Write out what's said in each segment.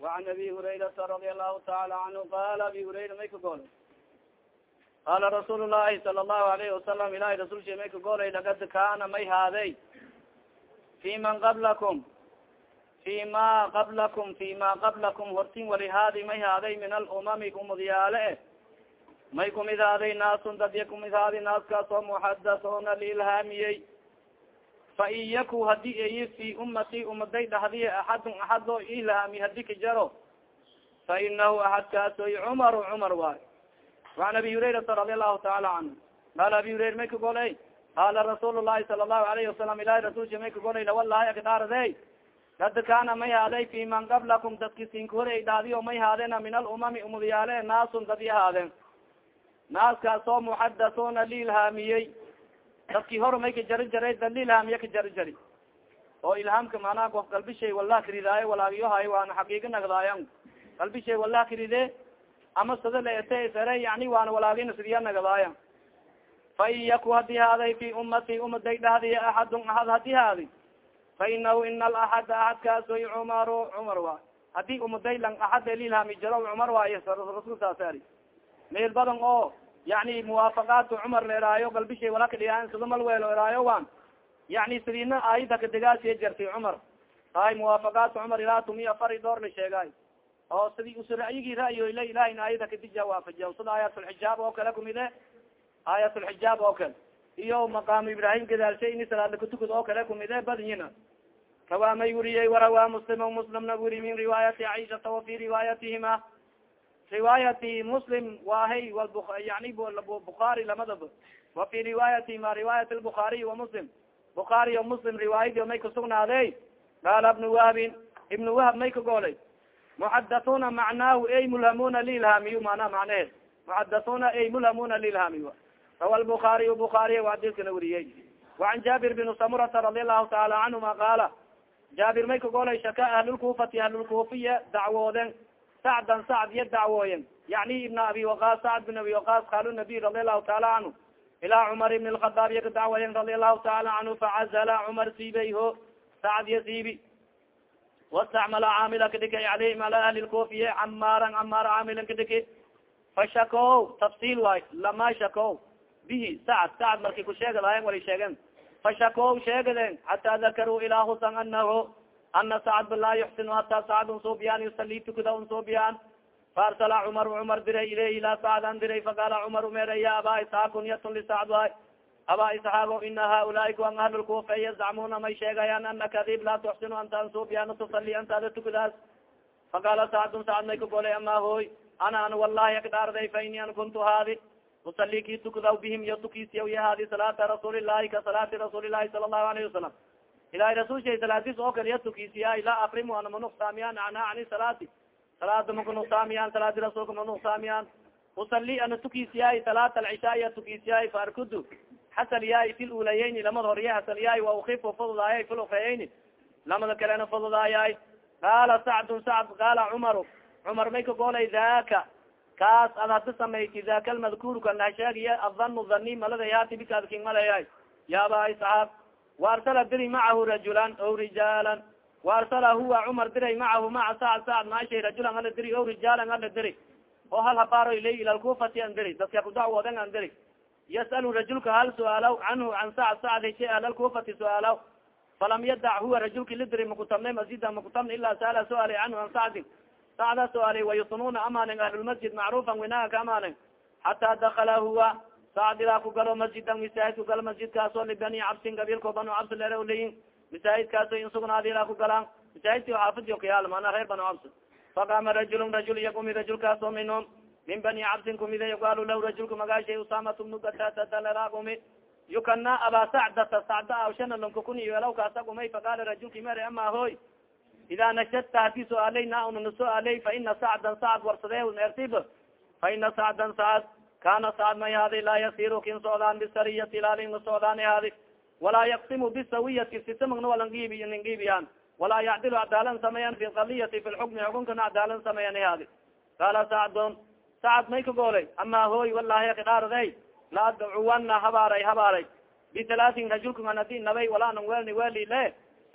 وعan abi hurayrata radi alahu taala canhu qala abi hurayra may ka goolay qala rasuul الlahi sala الlahu alayhi wasalam ilahi rasulsha may ka goolay lagad kana may haaday fi man qablakum fi ma qablakum fi ma qablakum hortin wali haadi may haaday min alumami kumudyaale e may kumid haaday naasun dadya kumid haadi naaskaas oo muxadathona liilhaamiyey fain yaku haddii ey fi umati umaday dhahdiye axadun axad oo ilaami jaro fa inahu axadkaasoy cumaru cumar waay waan abi hurayrata radi allahu taala canhu qaala abi hurayra may kagoley qaala rasuul lahi sala allahu alayhi wasalam ilahi rasulka may kagolay lawalahay akdaarday kad kana may haaday fi man qablakum dadki sinkore ay dhahdiyo may haadena min alumami umadayaale naasun dad i ahaadeen naaskaas oo muxadasuna liilhaamiyey dadki hor may ka jari jaray da liilhaamiye ka jari jari oo ilhaamka manaa of qalbishay walah karidaayo waana xaqiiga nagdaayan qalbishay walah karide ama sada laete sare yani waana walaagina sidiya nagadaayan fa in yaku haddii haaday fi ummati umaday dhahdiy axadun axad haddii haadi fa inahu ina alaxada axadkaasoy cumaru cumar waay haddii umaday lang axad liilhaami jaro cumar waayo rasul saasari meel badan oo yani muwaafaqaat cumar la eraayo galbishay wala kadhigaan sida malweelo eraayo wan yani sidina aayada kadegaasiya jartay cumar. Ay muwaafaqaat cumar ilaa tumiya fari door la sheegay. Oo sidi usu ra'yigii ra'yoyle ilahin aayada kadija waafajiya sida aayatulxijaab oo kale kumide aayatulxijaab oo kale. Iyo maqaamu ibrahim gadaalshay ini salaadla kutukad oo kale kumide badnyina kawaamay weriyey warawaa muslim muslimna weri min riwaayati caishata wa fi riwaayatihima riwaayati muslim wahay yani bukaari lamadaba. Wa fi riwaayati ma riwaayat lbukaariy wa muslim. Bukaari o muslim riwaayadi may kasugnaadey qaala ibnu wahabin ibnu wahab may ka goolay. Muxadathuna macnaahu ey mulhamuna liilhaamiyu mana macneheed. Muxadathuna ey mulhamuna liilhaamiy rawa lbukaariy bukaariy adilkana weriyey wacan jaabir bin samurata radi allahu taala canhuma qaala jaabir may ka goolay shaka ahlulkufati ahlulkufiya dacwooden sacdan sacd iya dacwooyen yani ibna abi waqas sacd bin abi waqas kaalu nabiy radi allahu taala canhu ilaa cumar ibn lkhadaab iya ka dacwooyen radi allahu taala canhu facazala cumar siibeyho sacd ya siibi wastacmala caamila kadhikay alayhim ala ahli lkufiye camaaran camaar caamilan kadhiki fashakow tafsiil waay lama shakow bihi sacd sacd markay ku sheegadahayen wali sheegen fashakow sheegaden xataa dakaruu ilaa husan anahu ana sacd laa yuxsinu hataa sacd unsuubiyaan yusali tukada unsuubiyaan faarsala cumar cumar diray ilayh ilaa sacd an diray faqaala cumar umeera ya aba isxaaq kunyatun lisacd waay aba isxaaqo ina haulaai kuan ahlulkufa yazcamuna may sheegayaan anaka adib laa tuxsinu anta ansuubiyaan tusali antaada tukadaas faqaala sacdun sacd may ka golay ama hoy ana an wallahi akdhaarday fa ini an kuntu haadi usali ki tukadaw bihim iyo tukisiya ya haadi salaata rasuulilahi ka salaati rasuulilahi sala allahu alayhi wasalam ilahay rasulshay salaadis oo kale iya tukisiya laa afrimu ana manuqsaamiyaan ana ani salaati salaada makunuqsaamiyaan salaadi rasuulka manuqsaamiyaan usali ana tukisiyaay salaat alcishaaiya tukisiyaay faarkudu xasal yaay fi lulayeyni lamada horya hasal yaay wa ukifu fududaayay fi lukreyeyni lamada kalena fududaayay qaala sacdun sacd qaala cumaru cumar may ka goolay daka kaas ad hada samayti daka lmadkuurka lahasheegiya adanu dhani maladayaati bikaad king malayay yaaba isxaaq waarsala diri macahu rajulan o rijaalan waarsala huwa cumar diray macahu maca sacd sacd maashay rajulan ala diri o rijaalan ala diri oo hal habaaro ilay ila lkufati an diri dadka kudacwoodan an diri yas'alu rajulka hal su'aalaw canhu can sacd sacd heshe ahlalkufati su'aalaw falam yadac huwa rajulki lidiri makutabnay masjida makutabna ila sa'ala su'aalay canhu an sacdin sacda su'aalay wayusununa amaanen ahlulmasjid macrufan winaga ka amaanen xataa dakala huwa sacd ilaa ku galo masjidan misaahid ku galo masjidkaasoo libani cabsin gabiilko banu cabsi lere leyin misaahidkaaso insugnaadi ilaa ku galaan. Misaahidki xaafidi kayaal mana reer banu cabsi faqama rajulun rajul iya kumi rajulkaasoo minhum. Min bani cabsin kumide yuqaalu lahu rajulka magaashay usamat bnu gatatadalera kumi yukana aba sacdata sacda awshana lankakuni yelaw kaasa kumay faqaala rajulki mere ama hoy ida nashadta haddii su'aaley na una na su'aaley fa ina sacdan sacd warsade neertib fa ina sacdan sacd kana sacd may haadi laa yasiru kin socdaan bisariyati ilaalin na socdaan haadi walaa yaqsimu bisawiyati sitamagna walangiib ningiibiyaan walaa yacdilu cadaalan sameeyan fi kaliyati fi lxukmi xukunkana cadaalan sameeyan haadi qaala sacdon sacd may ka goolay ama hoy walahi kidhaarday la adcuwana habaaray habaaray bitalaatin rajulka an haddii nabay walaanan welni weli le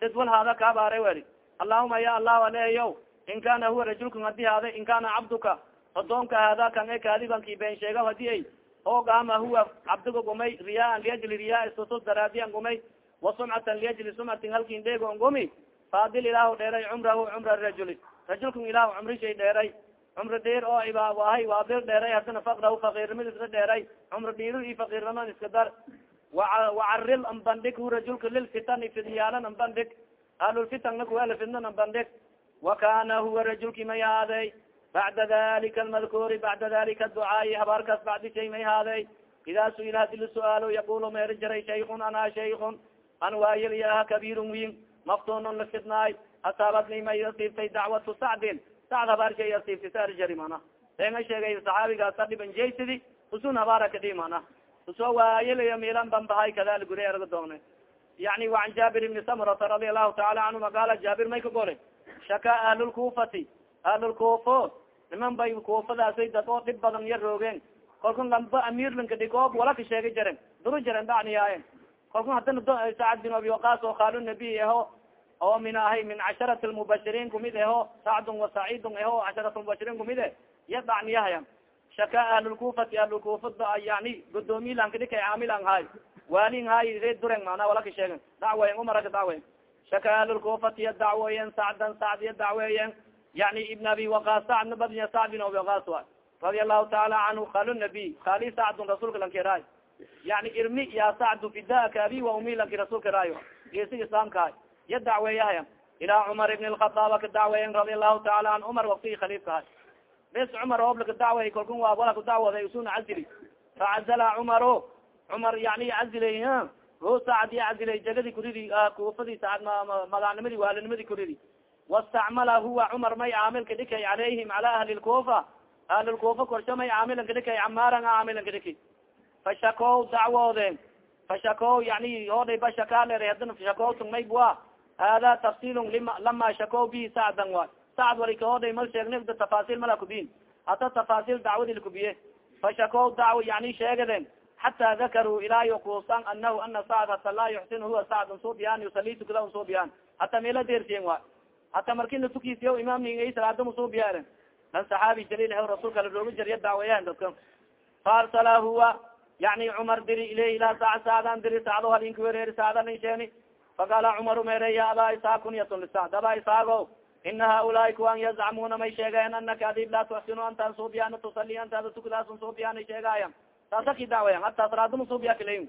sid wal haada ka habaaray weli allahuma ya allah aleeyo in kana huwa rajulkan haddii haada in kana cabduka odoonka haada kan kaadibanki been sheega haddii ay oogama huwa cabdiga gumay riyaan liajli riyaa istutus daraadiyan gumay wasumcatan liajli sumcatin halkin dheego ngumi faadil ilaahu dheeray cumrahu cumra rajuli. Rajulkan ilahu cumri shay dheeray cumri dhiir oo ibawahay waabil dheeray hadina fakdahu fakirnimad iska dheeray cumri dhiiro i fakirnimad iska dar wacaril ambandhig hu rajulka lilfitani fidniyaalan ambandhig ahlulfitan nakuwela fidnan ambandhig wakana huwa rajulki may haaday bacda dalika almadkuuri bacda dalika aducaai habaarkaas bacdi shay may haaday idaa su'ila hadi lasuaalo yaqulu meeri jaray shaykun ana shaykun an waayilyaha kabiirun wiin maftunun lafidnaay asaabadni may asiibtay dacwatu sacdin sacd habaar shay asiibtay saar jari mana enga sheegay saxaabigaasa dhiban jaysidi usun habaara kadhi mana u soo waayilaya milan banbahay kadali guri erga doone yani waan jaabir ibni samrata radi allahu taala canhuma qaala jaabir may ka golay shaka ahlulkufati ahlulkufo niman bay kufadaasay dad oo dhib badan ya roogeen kalkun lamba amirlanka dhigoob wala ka sheega jaren duru jaren dacniyaayen kalkun hadana sacad bin abi waqas oo khaalu nabiy aho oo min ahay min casharat lmubashiriin kumid aho sacdun wa saciidun aho casharat lmubashiriin kumid e ya dacniyahayan shaka ahlulkufati ahlulkufa yani godoomiyilankadhikay caamilan haay waalin haay reed dureng mana wala ka sheegen dacweyen umaraka dacweyen shaka ahlulkufati ya dacweeyen sacdan sacd ya dacweeyen yani ibn abi waqas sacdna badnya sacd bin abi waqas wa radia allahu taala canhu khaalu nabiy khali sacdun rasuulka lankiraay yani irmi ya sacdu fidaaka abi wa umi lanki rasuulka raayo geesi islaamkahay ya dacweeyahaya ilaa cumar ibn lkhadaaba ka dacweeyen radia allahu taala an cumar waktigi khaliifkahay bes cumar ooblaka dacway kalkun waa wala ku dacwaday usuna cazili facazala cumaro cumar yani cazilay ho sacad ya cazilay jagadi kuridi kufadi sacad magaanimadi waalinimadi kuridi wastacmala huwa cumar may caamilka dhikay calayhim cala ahli lkufa ahli lkufa korsho may caamilanka dhikay camaaran caamilanka dhiki fashakow dacwoodeen fashakow yani oday ba shakaaleer hadana fashakow tung may bua hada tafsilun lima lama shakow bihi sacdan waay sacd wari kaoday mal sheegna da tafasil mala kubiyin hata tafasil dacwadi lakubiye fashakow dacwo yani sheegaden xata dakaruu ilaayo kuusan anahu ana sacd hata laa yuxsin huwa sacd suubiyan yusali tukada suubiyan hata meela deersiyen waay hata marki la tukisiyo imaamni salaada suubiya dan saxaabi jaliil ah rasuulka la roogi jariya dacweyahan dadka faarsala huwa yani cumar diri ilayh ilaa sacd sacdan diri sacdo halinka wereeri sacdan insheeni faqaala cumaru mere ya aba isaaq kunyatun lisacd aba isaago ina haulaai kuwan yazcamuna may sheegayan anaka adib laa tuxsinu antaan suubiyan tusali antaada tukadaasun suubiyan sheegaayan taasa ki dacwayan hataa salaada masuubiya kalayn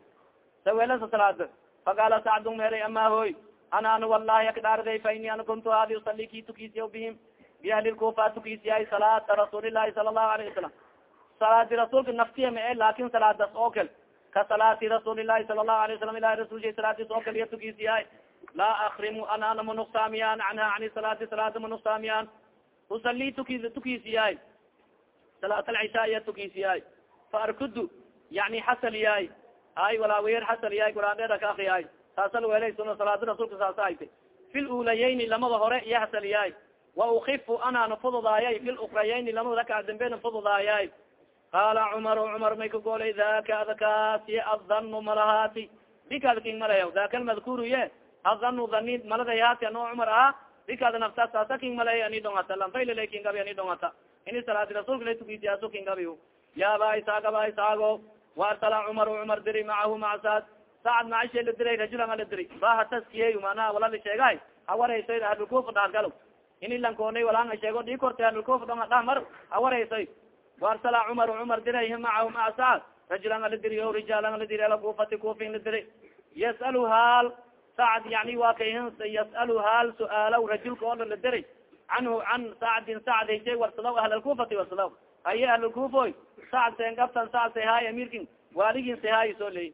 sawelasa salaada faqaala sacdun mere ama hoy ana ana wallahi akdhaarday fa ini ana kuntu adi usali ki tukisiya bihim biahli lkufa tukisiyay salaata rasuulilahi sala allahu alayhi wasalam salaadi rasuulka naftiya ma e laakin salaadas oo kal ka salaati rasuulilahi sala allahu alayh wasalam ilahi rasulsha salaadis oo kal iya tukisiyahay laa akrimu ana ana manuqsaamiyaan canha ani salaati salaada manuqsaamiyaan usali tuki tukisiyahay salaat alcishaa iya tukisiyahay fa arkudu yani xasal yahay ay walaaweyer xasal yahay quraandheeda ka akriyahay saasal welay suna salaada rasuulka saasa hayta fi luulayayni lamada hore iya hasal yahay wa ukifu anana fududaayay. Fi lukrayayni lamada rakac dambena fududaayay. Qaala cumar cumar may ka goolay daka adakaasi adanu malahaati. King malaya daka lmadkuru ye. Adanu dani maladayaati ano cumar aha dikaada nafta saasa king malay ani dhongata lanfaylala king gabi ani dhongata ini salaadi rasulka la tukisiyaaso king gabi ya aba isaaq aba isaago waarsala cumar diri macahu maca saad saacad macashe la diray rajulan ala diri baha taskiyey manaa wala la sheegay hawareysay ahlulkufa dhaargalo ini lankoonay walanga sheego dhii kortay ahlulkufa dhonga dhahmar hawareysay waarsala cumar cumar diray macahu maca saad rajulan ala diri o rijaalan ala diri ala kufati kufin la diri yas'alu haal sacd yani waa kay yas'alu haal su'aalaw rajulka oo la diray canhu can sacdin sacd hayshay warsadaw ahlalkufati warsadaw haye ahlulkufoy sacd sen gabtan sacd say haay amirkin waaligin soo leey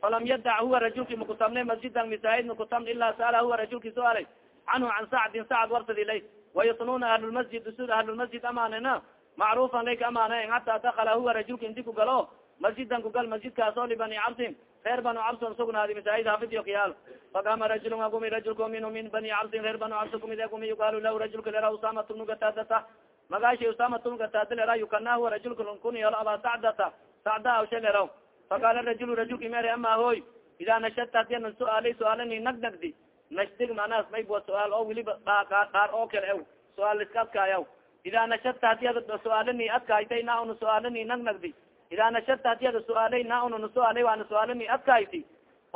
falam yadac huwa rajulki makutamne masjidan misaahid makutamn ilaa sa'ala huwa rajulki suaalay canhu can sacdin sacd warsadi lay wayusnuuna ahlulmasjid usud ahlulmasjid amaanena macrufan layka amaane hataa dakala huwa rajulka inti ku galo. Masjidan kugal masjidkaas oo libani cabsin reer banu cabson sugnaadi masaahid hafidiyo kiyaal fakama rajulun agumi rajulka minhu min bani cabsin reer banu cabsi kumid agumi yugalu lahu rajulka lera usama tunu gatadata. Magashi usama tunu gatada lera yukana huwa rajulka kunyalo sacdata. Sacda awshe leraw faqala rajulu rajulki mere ama hoy idaa nashadta hadiana suaalay suaalani nagnagdi nashdig manaas mayba suaal oo weliba qaar oo kale ew su'aal iska adkaayaw idaa nashadta haddii ada su'aalani adkaaytay na una su'aalani nag nagdi idaa nashadta haddii ada su'aalay na una na su'aalay waana su'aalani adkayti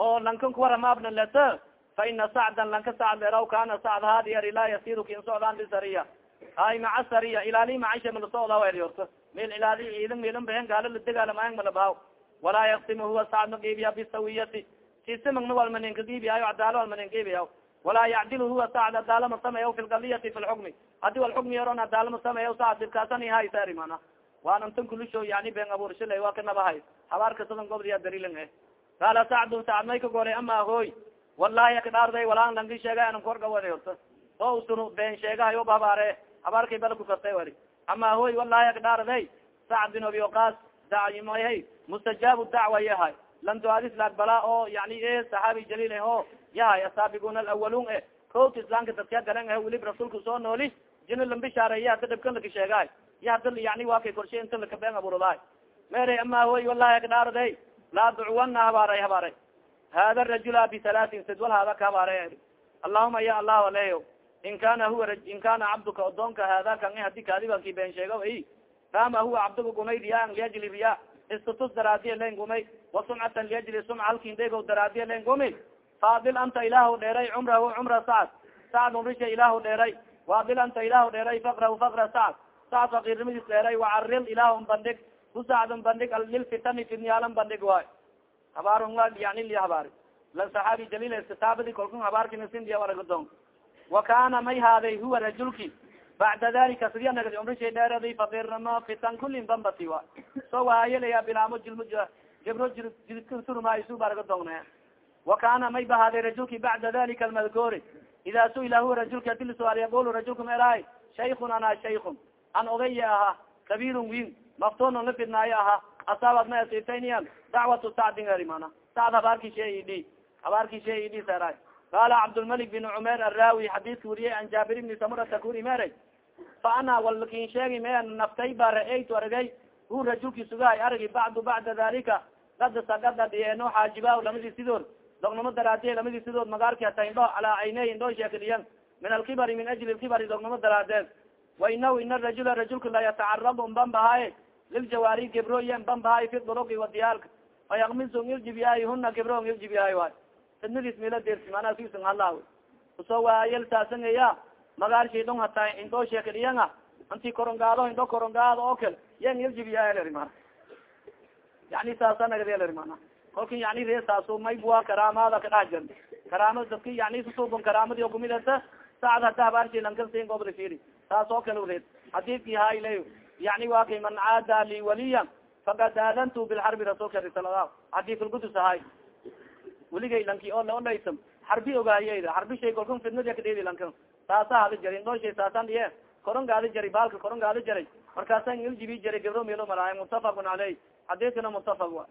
oo lankan kuwaramaabna leta fa ina sacdan lanka sacd leraw kana sacd haadi eri laa yasiru kin socdaan bisariya ay maca sariya ilaali macaisha malasocda eri orta meel ilaali ciidan meelan bahen gaala la degaalamaang malabaaw walaa yaktimu huwa sacd ma geebiya bisawiyati sisimagna walmanin ka geebiyaayo cadaalo walmanin geebiya walaa yacdilu huwa sacd adaalo ma sameeya fi lgaliyati fi lxukmi haddii walxukmi yaron adaalo ma sameeya sacd dirkaasani haysari mana waan antan kulisho yani ben abuurshila waa ka nabahay habaarka sadan gobdiya daliilan eh qaala sacdu sacd may ka golay ama hooy wallahi akadhaarday walaan lanki sheegay anan korgawada orta o usunu been sheegahayo ba habaare habaarkay bala kukastay wari ama hooy wallahi akadhaarday sacd bin abi oqaas daymahay mustajaabu dacwa yahay lan duadis lagbala oo yani saxaabi jaliil eh o yahay asaabigun alawalun e koot islaamka dadka galan ah welib rasuulka soo nooli jina lambishaareya hada dhibkan laka sheegahay ya hada yani waa kay korshe inta laka been abuuradaay meeray ama hooy wallahi akadhaarday laa ducwana habaaray habaaray hada rajula bihalaatin sid wal hada ka habaaray allahuma ya allah aleyo in kana huwa in kana cabduka odoonka hada kan hadi kaadibanki been sheego i rama huwa cabduka gumay riyaan liajli riya istatus daraadiya len gumay wa sumcatan liajli sumca halkin dego daraadiya len gumi faadil anta ilaahu dheeray cumrahu cumra sacd sacd umrisha ilaahu dheeray waadil anta ilaahu dheeray fakrahu fakra sacd sacd fakiirnimadiis dheeray wacaril ilaahun bandhig ku sacdun bandhig lilfitani fidniyaalan bandhig waay habaar yani li habaari lan saxaabi jalil kitaabadi kolkun habaarkinasindiya waragadon wa kana may haaday huwa rajulki bacda dalika sidiya nagadi umrishay dheeradi fakirnamo fitan kulin bambati wa so waayelaya bilaamo jilmo gabro jidsurmaisu baragadongne wa kana may bahaaday rajulki bacda dalika almadkuuri ida suila huwa rajulki adi lasuaal yaqulu rajulka maeraay shaykun ana shaykun an odaya aha kabiirun win maftunon la fidnaayo aha asaabad ma asitayniyan dacwatu sacdin eri mana sacd habaarki shay idhi habaarki shay idhi seray qala cabdulmalik bin cumer araawi xadiiska wariyay an jaabir ibni samurata kuri meray fa ana walkin sheegi me naftay ba ra'aytu aragay hu rajulki sugahay aragi bacdu bacda dalika kada sagada dhiyeeno xaajibaah lamadii sidood dognamo daraadiye lamadii sidood magaarki hata indho calaa cayney indhoo sheekadiyan min alkibari min ajli lkibari dognamo daraadeed wa inahu ina rajula rajulka la yatacaradu nbanbahaye liljawaari gebroye nbanbahaay fi duruqi wadiyaalka fayakmisu ngiljibiyaay huna gebro ngiljibiyaay waay fidnadiis mila dersi manaa sisan halaw u soo waayel saasangeya magaarshi dhong hataa indhoo sheekadiyanga anti korongaado indho korongaado oo kale ya ngiljibiyaay ma yani saasa nagadeli mana kolka yani re saasu maybua karaamada kadhax jir karaama dadki yani susuban karaamadi kumidata saacad hata habaarshi lankasin gobda firi saas oo kale red. Xadiidki hayle yani waa kay man caada li waliya fakad aadantu bilxarbi rasuulka risala xadiisulqudus ahay weligay lanki oo laolaysa xarbi ogaaye xarbi shay kolkun fidnadi kadhedi lanka. Saasa hada jari indhoo shay saasan dhiye koron gaadi jari baalka koron gaadi jaray markaasa iljibi jari gabro melo malaay mutafaqun caleyh xadiiskana mutafaq wa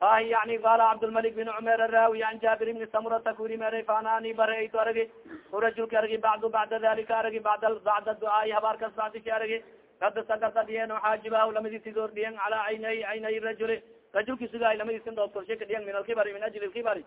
ahi yani qala cabdlmalik bin cumer araawi an jaabir ibni samurata kuri mere faanani baraytu aragi. Urajulka aragi bacdu bacda dalika aragi bad bacda ducaai habaarkas bacdiki aragi kada sakata dhiyen xaajibaah lamadisidoor dhiyen calaa caynay caynay rajuli rajulki sugaay lamadiisin dood korshe ka dhiyan min alkibari min ajli lkibari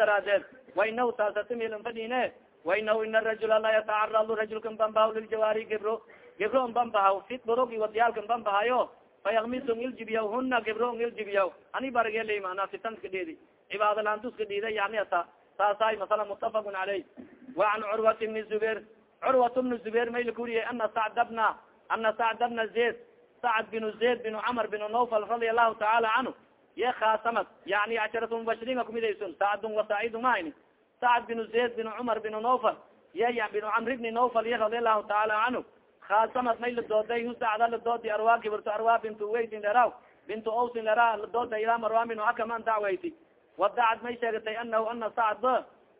daraadeed wa inahu saasatimilan fadhiine wa inahu ina rajula la yatacaradu rajulka nbambahaw liljawaari gebro gebro nbambahaw fi durugi wadiyaalka nbambahayo fayakmisu ngiljibiyaw huna gebro ngiljibiyaw ani barageli mana fitanska dhedi cibaadalaantuska dhida yani ata saasay masala mutafaqun caleyh wa an curwat bni zubair curwat bni zubair mayla kuriye ana sacda bna ana sacda bna zayd sacd bin zayd bin cmr bin nawfal radia allahu taala canhu ye khaasamad yani casharat mubashiriinka kumidaysun sacdun wasacid mahayni sacd bin zayd bin cumar bin nawfal ye bin camr bni nawfal ye radia allahu taala canhu khaasamad may ladooday hu sacda ladoodi arwa kibarto arwa bintu waytin leraw bintu owsin lera ladooda ilaa marwan bin hakaman dacwayti wadacad may sheegatay anahu ana sacd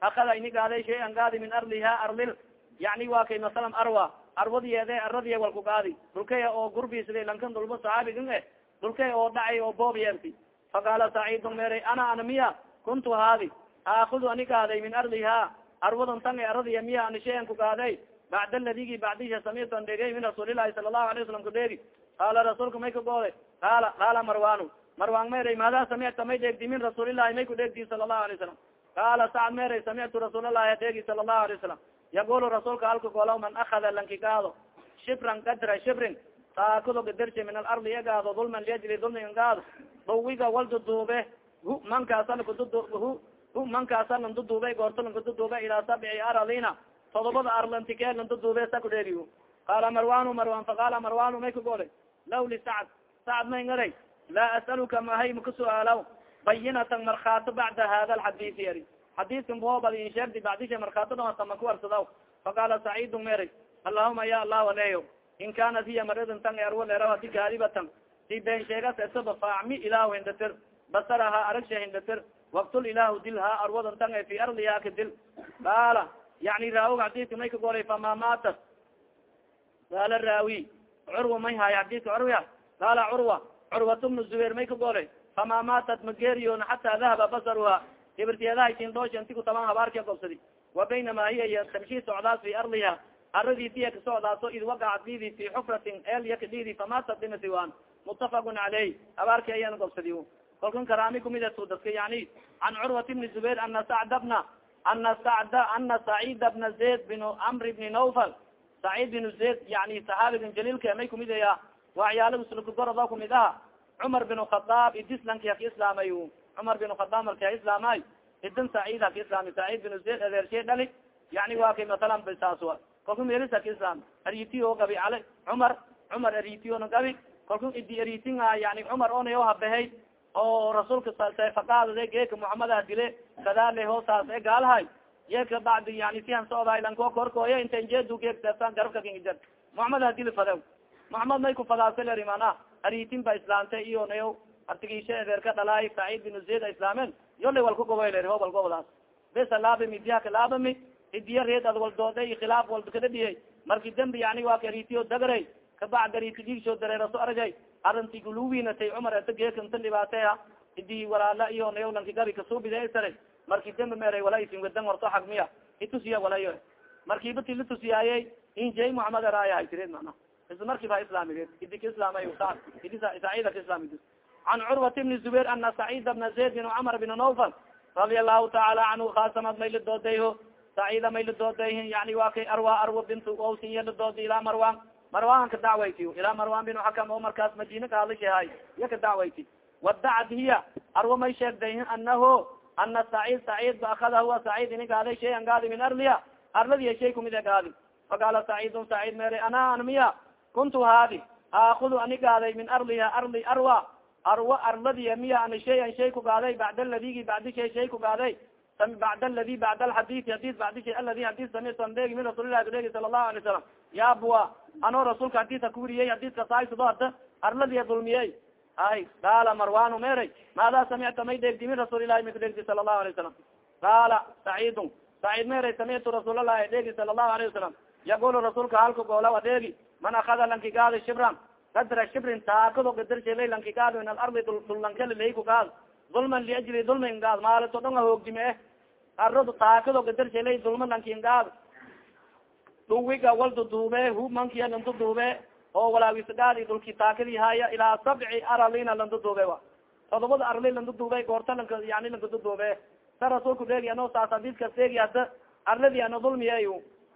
akada ini gaaday shay-an gaadi min arliha arlil yani waa kay masalan arwa arwadiyeede aradiye walku gaadi dhulkaya oo gurbisda lankan dhulba saxaabigan e dhulkaya oo dhacay oo boob yeerti faqaala saciidun meeray ana ana miya? Kuntu haadi. Aakudu ani gaaday min arliha arwadan tan e aradiya miya ani shayan ku gaaday bacda ladigi bacdisha samictu an dhegey min rasuulilahi sala allahu alayh wasalam kudheegi qaala rasuulka may kagooday qaala qaala marwanu marwan meeray maadaa samicta may dheegdi min rasuulilahi may kudheegdi sala allahu alay wasalam qaala sacad meeray samictu rasuulalahi dheegi sala allahu alay wasalam yaqulu rasuulka halka golaw man akada lankigaado shibran kadra shibrin taakado gadarse min alardi igaado dulman liajli dulmin gaado dawiga walduduube hu mankaasa hu mankaasa landuduube goorto lankaduduube ilaa sabci aradina todobada arlantike landuduube sakudheegi qaala marwanu marwan faqaala marwanu may kagolay law li sacd sacd may ngaray laa as'aluka mahay maka su'aalaw bayinatan markaato bacda hada alxadisi yari xadiiskan boobad in sheegdi bacdisha markaato dhamatama kuwarsadaw faqaala saciidu meray allahuma ya allah aleyo in kanat hiya maridan tan arwa leeraw hadi gaadibatan si been sheegas esaba faacmi ilahu hindatir basaraha aragsha hindatir waktul ilahu dilha arwadan tan fi ardiha ka dil. Qaala yani raawig xadiiska may ka golay fama maatat qaala raawi curwa may haay xadiiska curwiya qaala curwa curwat bnu zubair may ka golay fama maatat mageeriyon xataa dahaba basaruha ibirtiyadaha kindoosh inti kutaban habaarkia gobsadi wa baynama hiya tamshi socdaas fi ardiha. Aradiisiya kasocdaaso id wagacat lidi fi xufratin elya kadidi famatat dimasiwan mutafaqun caleyh habaarki ayana gobsadi kolkan karaami kumidetu dadka yani can curwat bni zubair ana sacda bna ana sacda ana sacida bna zayd bin amr bni nawfal. Sacid bin zayd yani saxaabigan jaliilka may kumidaya waxyaalasulkagorodo kumid aha. Cumar bin khadaab idislanki haka islaamay cumar bin khadaab marki ha islaamay idan sacid haka islaami sacid bin zayd adeershe dhali yani waa kay masalan saas wa kalku meris haka islaam aritiyo gabi ale cumar cumar aritiyona gabi kalku idi aritinga yani cumar onay o habehay oo rasuulka sefaqaadade geeka muxamada dile kadaale hoosaas e gaalhay yeeka bacdi yani sihan socdaay lanko korkooya inta injeedu geek seeftaan garabka kingijar muxamed hadili fadew muxamed may kufadaasaleeri mana aritin ba islaamta iyo nayo artigiisha edeerka dhalaay sacid bin zayd islaamen yolay wal kugobayler ho walgobadaas besa laabami diyaka laabami idiya reed ad waldooday khilaaf walba kadadhiyay marki dembi yani waa ka aritiyo dagray kabacd ariti diigsoo dareeraso aragay. Arinti guluwinatay cumar ata geekantan dhibaateya idi walaala iyo nayo lanki gabi kasuubidesare marki dembi meeray wala isin wadan warto xagmiya itusiya walayo markiba ti la tusiyaayey injay muxamed eraaya tireed mana isla markiba islaamireed idi ka islaamay idi sacida ka islaami can curwat bni zubair ana sacida bna zayd bin cumar bin nawfal radia allahu taala canhu khasamad may ladoodayho sacida may ladoodayhin yani waa kay arwa arwa bint owsinya ladoodi ilaa marwan marwan ka dacwayti ilaa marwan bin xakam oo markaas madina kahadlashahay iya ka dacwayti wadacad hiya arwa may sheegdayhin anaho ana sacid sacid ba akada huwa sacid ini gaaday shayan gaadi min arliya arladiya shay kumid e gaadi faqaala sacidun sacid mere ana an miya kuntu haadi aakudu ani min arliha arli arwa arwa arladiya miya ani shayan shay ku gaaday bacd aladigi bacdi shay shay ku gaaday bacd aladi bacd alxadisi hadis bacdi shay aladi hadis samictu an dheegi min rasuulillahi dheegi sala allahu alay salam ya bua anoo rasuulka hadisa kuuriyey hadiska saaysudo hada arladiya dulmiyey hay qaala marwanu meray maada samicta may dheegdi min rasuulillahi may kudheegdi sala allahu alay salam qaala saciidun sacid meray samictu rasuulalahi dheegi sala allahu alayh wasalam yaqulu rasuulka halka goolaw adheegi man akada lankigaado shibran kadra shibrin taakado gadarshela lankigaado min alardi dullankalileyku gaad dulman liajli dulmin gaad maalito dhon hoogdime eh arado taakado gadarshela dulma lankin gaad duwiga walduduube hu mankiya landuduube oo walaawisgaadi dulki taakadi haya ilaa sabci aralina landuduube wa todobada arli landuduube goorta lanka yani lankaduduube sa rasuulku deegi ano saas hadiska seegi hada arladi ano dulmiyay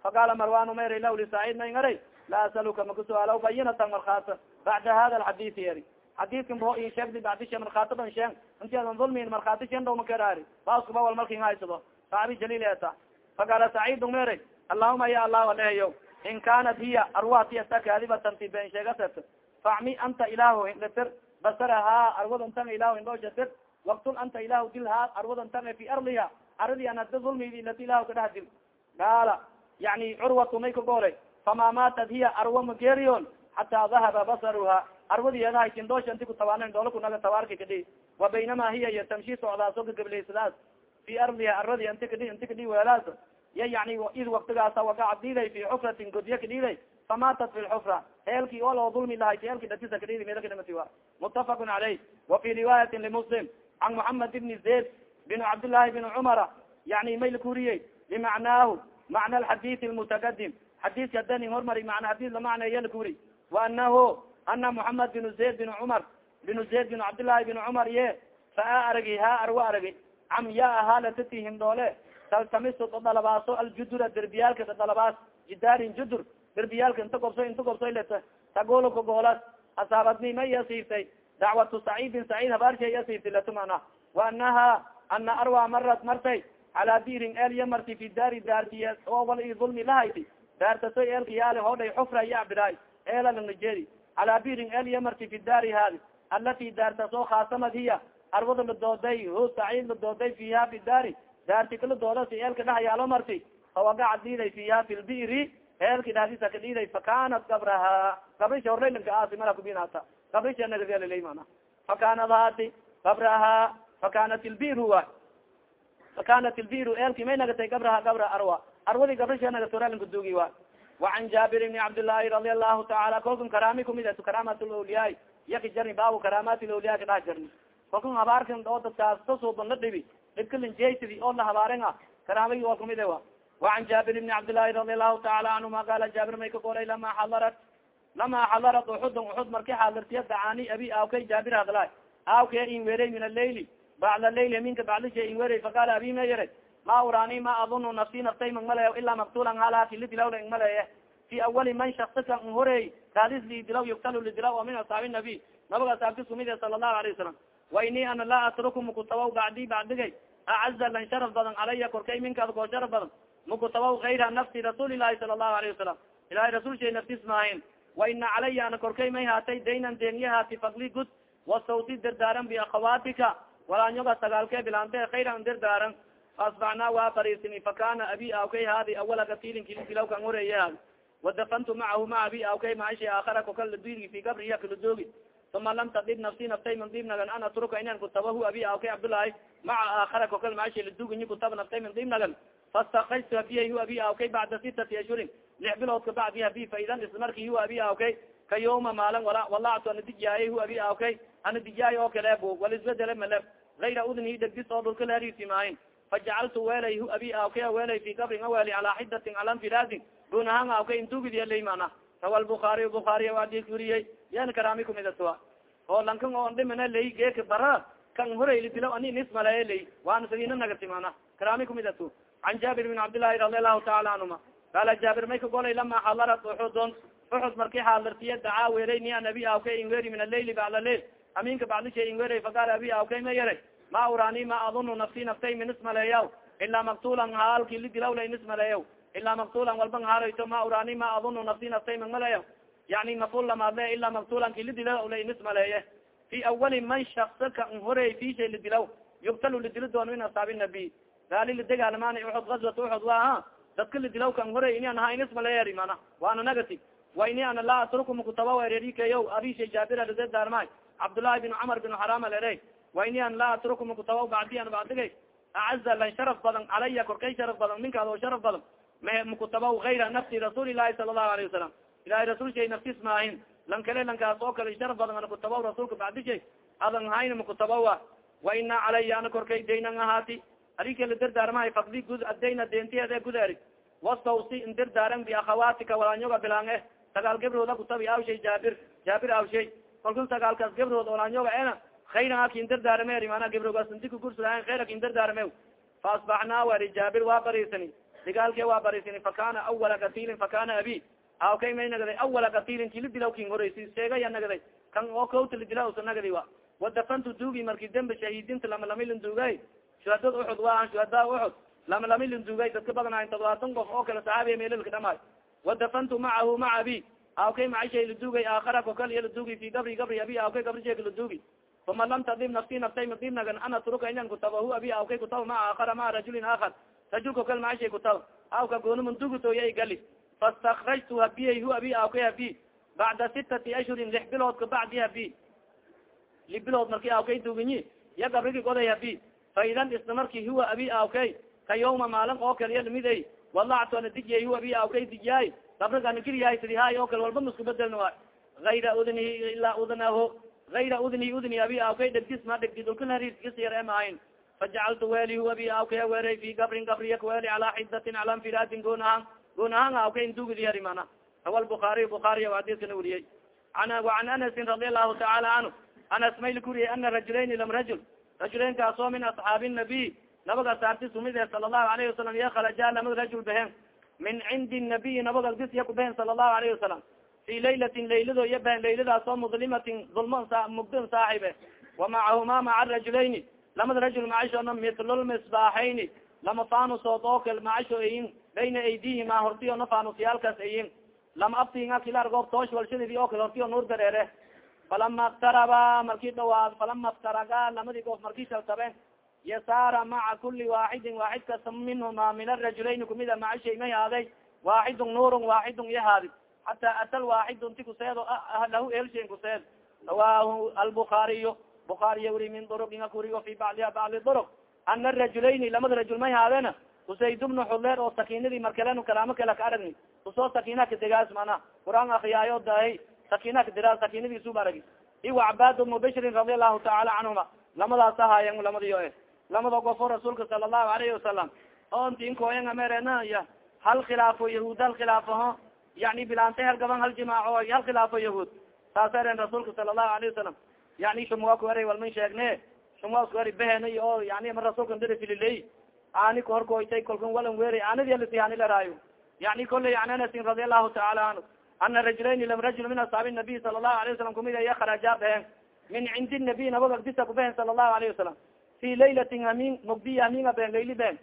faqaala marwan mayr law lisacid may ngaray la asaluka makasu-aalaw bayinatan markhaata bacda hada alxadisi yari xadiiskan bo in sheegdi bacdisha markhaata ban sheeg inti adan dulmin markhaati shen dhaw makeraari baaskuba wal markin haysado saabi jalil eta faqaala sacidu meray allahuma ya allah aleheyo in kanat hiya arwati ata kaadibatan ti ben sheegaset facmi anta ilahu hindhatir basaraha arwadantanga ilahu hindhooshatir waktul anta ilahu dilha arwadantanga fi arliha aradi an hada dulmidi lati ilahu kadhaha dil gaala yani curwatu may fama maatat hiya arwa mageriyon xataa dahaba basaruha arwadiyeedahay kindoosha inti kutabaana doola kunaga tabaarka kadhi wa baynama hiya iyo tamshi socdaaso kagableysidaas fi arliha arwadi inti kadhi inti kadhi weelaas ya yani id waktigaasa wagaca dhiiday fi xufratin godya kadhiiday famaatat fi lxufra heelkii oo loo dulmi lahay heelki datisa kadhidi mela kadhamati wa mutafaqun caleyh wa fi riwaayatin limuslim can muxamed ibni zayd bin cabdillahi bin cumara yani may lakuriyey bimacnaahu macna alxadith lmutakadim xadiska danin hormari mana hadis lamacneeya lakuri wa anahu ana muxamed bin zayd bin cumar bin zayd bin cabdillahi bin cumar ye faa aragi ha arwa aragi cam ya ahaa latati himdoole taltamisu dadalabaaso aljudura derbiyaalka dadalabaas jidaarin judur derbiyaalka inta gobso inta gobso leta tagolo kagoolas asaabadni ma yasiirtay dacwatu saciidin saciid habaarshey yasiirtay leta mana wa anaha ana arwa marat martay calaa birin eelya marti fi daari daarti oo wal i dulmi lahayti daartaso eelka yaali hodhay xufra yacbiraay eelalanajeedi calaa birin eelya marti fi daari haadi. Alati daartaso khaasamad hiya arwada la dooday hu saciid la dooday fiha fi daari daarti kala doodasi eelka dhahayaalo marti. Awagaca dhiiday fiha fi lbiri eelki dhadisa ka dhiiday fakanat gabraha gabrisha horlaylanka aasi mala kubinata gabrisha nagadiyalilay mana fakanat haati gabraha fakanat ilbiru wa fakanat ilbiru eelki may nagatay gabraha gabra arwa arwadi gabrisha nagatoraalanka dugi wa wacan jaabir bni cabdillaahi radi allahu taala kolkan karaami kumid karaamat lawliyaai yaki jarni baabu karaamat lawliyaa jarni kolkan habaarkan oo dadkaas tasuuban la dhibi dhibkalinjeysidi oo la habaaren a karaamagi oo kumid wa wacan jaabir bni cabdillaahi radi allahu taala canhuma qaala jaabir may ka koray lama xadarat lama xadarat uxudun uxud marki xaadirtiya dacaani abi aawkay jaabir hadlaa aawkaya in weray min allayli bacda layl haminka bacdisha in weray faqaala abi ma yaray ma urani ma adunu nafsi naftay mang maleyo ilaa maktulan halaki lidilawla ing maleye fi awali man shaksika n horey kaadis lidilaw yuktalu lidilaw oo min asaabi nabi. Nabaga asaabtis kumid sala allahu alayه wasalam wa ini ana laa atruku mukutabaw bacdi bacdigay acaza lan sharaf badan calaya korkay minkaad koo sharaf badan. Mukutabaw gayra nafsi rasuuli ilahi sala allahu alayه wasalam ilahay rasul shay naftis maahin wa ina calaya ana korkay may haatay daynan deenyahaati fadli gud wasawti dardaaran biakawaatika walaanyoga sagaalkee bilaante khayran dardaaran faasbacnaa waa fariisini fakana abi awkay haadi awala katiilinkildilaw kan horeeye haadi wadafantu macahu ma abi awkay maasha aakhara kokal laduygi fi gabriya kaladoogi uma lam tadib nafsi naftay man dibnagan an atruka inan kutabahu abi awkay cabdullaahi maca aakhara kokal maasha laduginyi kutaba naftay man dibnagan fastakaytu habiya hu abi awkay bacda sitati ashhurin lix bilood ka bacdi habi faidan ismarki hu abi awkay ka yawma maalan walactu ana dijaayay hu abi awkay ana dijaay oo kale bu walisbedele malef gayra udnihi degdis oo dhulka laharisi maahin fajacaltu welay hu abi awkay welay fi kabrin aweli calaa xidatin cala nfiradin dunahan awkay intugidiyalay mana rawa lbukaariy bukaariy adis weriyey yan karaami kumidatuwa oo lankan oo dhimana lay geeka bara kan horayli dilo ani nismalaye lay waana sadina nagati mana karaami kumidatu can jaabir bin cabdillahi radi allahu taala canhuma qaala jaabir may ka golay lama xadarat uxudon uxud marki xaadirtiya dacaa weeray niya nabi awkay in weri min allayli bacda lail aminka bacdisha in weray faqaala abi awkay ma yaray ma urani ma adunu nafsi naftay minismaleeyaw ilaa maktulan haalki lidilawla inismaleeyaw ilaa maktulan walban haalayto ma urani ma adunu nafsi naftay magmaleeyaw yani maful lamaadle ilaa maktulan ki lidilawla inismaleeye fi awali man shaksaka n horey fishay lidilaw yugtalu lidilo doon min asaabi nabi. Gaali ladegaalmaana uxod gazwat uxod wa ha. Dadka lidilaw kan horey ini an ha inismaleeyari mana. Waana nagati wa ini ana laa atruku makutaba ererikeyo arishay jaabir ladadaarmay cabdullahi bin cumar bin xaram alere wa ini an laa atruku makutaba bacdi an bacdigay. Acaza lan sharaf badan calaya korkay sharaf badan minkaad oo sharaf badan. Makutaba gayra nafsi rasuuli ilahi sala allahu alayه wasalam ilahay rasul shay naftis maahin lan kale lankaas oo kale sharaf badan ana kutaba rasuulka bacdi shay. Adan hayna makutabawa wa. Ina calaya ana korkay daynan ahaati adika la dardaarmahay fakdi gud adayna dentiede gudaeri wastawsi in dardaaran biakhawaatika walaanyoga bilaan eh sagaal gabrooda kutabi awshay jaabir. Jaabir awshay. Kalkun sagaalkaas gabrood walaanyoga ena khayran akin dardaarme kugursudahan khayr akin dardaarme fa asbaxnaa wari jaabir waa bariisani digaalke waa bariisani fakana awala katilin fakana abi awkay may nagaday awala katilin kili dilaw kin horeysi sheegaya nagaday kan oo kawta lidila usa nagadi wa wadafantu duugi marki dembe shahiidinta lama lamilin duugay shuhadad uxud waa shuhada uxud lama lamilin duugay dadka badanaay todobaatan qof oo kale saxaabiya meelilka dhamaay wadafantu macahu maca abi awkay macashay laduugay aakhara kokal iyo laduugi fi gabri gabri abi awkay gabrisheeka laduugi uma lam tadib nafsi naftay madibnagan ana turuka inan kutaba hu abi awkay kutaba maca aakhara maca rajulin aakhar rajul kokal macashay kutaba awka goonimandugutoya gali fastakrajtu habiyay hu abi awkay habi bacda sitati ashhurin lix bilood ka bacdi habi li bilood marki awkay duginyi ya gabrigi goday habi faidan isla marki huwa abi awkay ka yawma maalin oo kale yalmiday walactu ana dijiyay hu abi awkay dijiyaay gabrigana giriyahay sidi hay oo kale walba masku bedelna wa ayra udnihi ilaa udnaho ayra udnihi udni abi awkay dhegdis ma dhegdi dulkan hariiskis yar emahayn fajacaltu weli hu abi awkay weeray fi gabrin gabriyak weli calaa xidatin cala nfiradin goon ahaan goon ahaan awkay indugidi yari mana rawa lbukaariy bukaariya hadiskana weriyey wacan anasin radi allahu taala canhu anas mayl kuriyay ana rajulayni lam rajul rajulayn kaasoo min asxaabi nabiy nabaga saarti sumide sala allahu alayhi wasalam ya kharaja lamada rajul behen min cindi nabiyi nabaga dis ya ku behen sala allahu alayhi wasalam fi laylatin laylado iya behen layladaas oo mudlimatin ulmo mugdin saaxibe wamacahuma maca rajulayni lamada rajul macashona mitlulmisbaaxayni lama fanusood oo kal macasho ayin bayna aydihima hortiyo na fanusyaalkaas ayin lama aftinga kilargoob toosh walshadidi oo kale hortiyo nuur dareere falama iftaraba marki dhawaad falama iftaraga lamadi goof marki shaltabeen yasaara maca kuli waaxidin waaxid kasta minhuma min arajulayn kumida maca shay may haaday waaxidun nuurun waaxidun yahaadi xata ata lwaaxidun ti kuseedo lahu elshayn kuseed rawahu albukaariyo bukaariya wuri min duruginga kurigo fi bacdiha bacdi duruq ana rajulayni lamada rajul may haadeen usayd bnu xuleer oo sakinadii markalen kalaamo kale ka aragni u soo sakina kadegaas mana qur'aan akriyaayo dahay sakina kadira sakinadiisu aragi iwa cabaad bnu bishrin radi allahu taala canhuma lamadaas ahaayen lamadiyo e lamada gofo rasuulka sala allahu alayhi wasalam ontinkoyan amerena hal khilaafo yahuud hal khilaafoho yani bilaante hal gaban hal jimaaco hal khilaafo yahuud saas eren rasuulka sala allahu alayhi wasalam yani shumwa ku eray walman sheegne shumwa isku eri beheny oo yani ma rasuulka ndiri fililey. Ani kahorkoytay kolkan walan weeri anidi alisihaani leraayo yani koley an anasin radi allahu taala anhu. Ana rajulayn lam rajul min asxaabi nabiy sala allahu alayh wasalam kumid iya kharaja behen. Min cindi nabiy nabag agdisa kubehen sala allahu alayhi wasalam fi laylatin hamin mugdiya haminga ben layli ben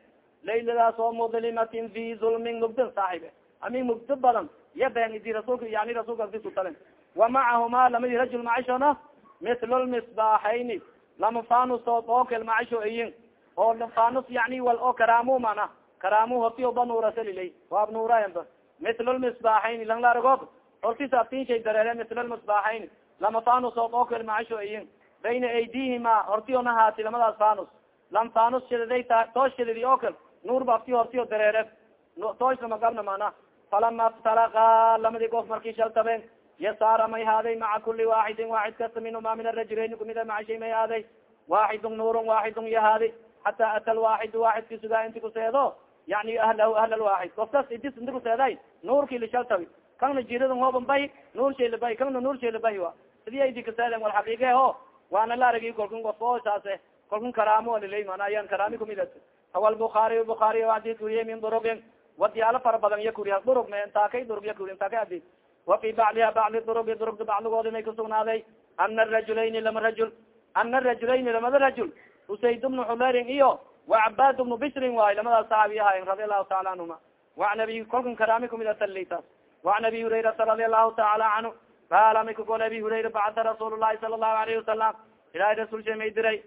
layladaas oo mudlimatin fi zulmin mugdan saaxibe hamin mugdo badan ya ben idi rasulka yani rasulka agdis utalen wa macahuma lamadi rajul macashona mitlu lmisbaaxayni lama fanusood oo kel macasho ayin oo fanus yani wal oo karaamu mana karaamu horti ba nuurasalilay waab nuurayanba mitlu lmisbaaxayni lang laaragoob hortisa aftin shay dareere mitlu lmisbaaxayni lama fanusood oo kel macasho ayin bayna aydihima hortiyo nahaati lamadaas fanus lam fanus shidday ta toosh shididi oo kal nuur ba afti hortiyo dareere tooshna magabna mana falama ftalaqa lamadi goof marki shaltabeen yasaara may haaday maca kuli waaxidin waaxid kasta minhuma min arajulayn kumida maca shay may haaday waaxidun nuurun waaxidun yahaadi xata ata lwaaxid waaxidki sugaa inti kuseedo yani ahlahu ahl lwaaxid kofkas idis inti kuseeday nuurki lishaltabi kana jiradan hooban bahi nuur shay labahi kana nuur shay labahi wa sidii aydi kaseeden wal xaqiiqe ho waana la aragi kolkun ofo saase kolkun karaamo lilay mana ayan karaami kumid hawa lbukaariy bukaariy adis min durugin wadiyaalo fara badan ya kuriya durug intaakay durug ya kuri intaakay adis wa fi bacdiha bacdi durugi durugda bacdigoodi may kusugnaaday ana arajulayni lama rajul ana arajulayni lamada rajul usayd bnu xulerin iyo wacabaad bnu bishrin waayo lamadaas saxaabi ahayen radi allahu taala canhuma waan abi kolkan karaami kumid atalitaas waan abi hurayrata radi allahu taala canhu qaala may kagol abi hurayra bacata rasuul lahi sala allahu alayhi wasalam ilahay rasulsha may diray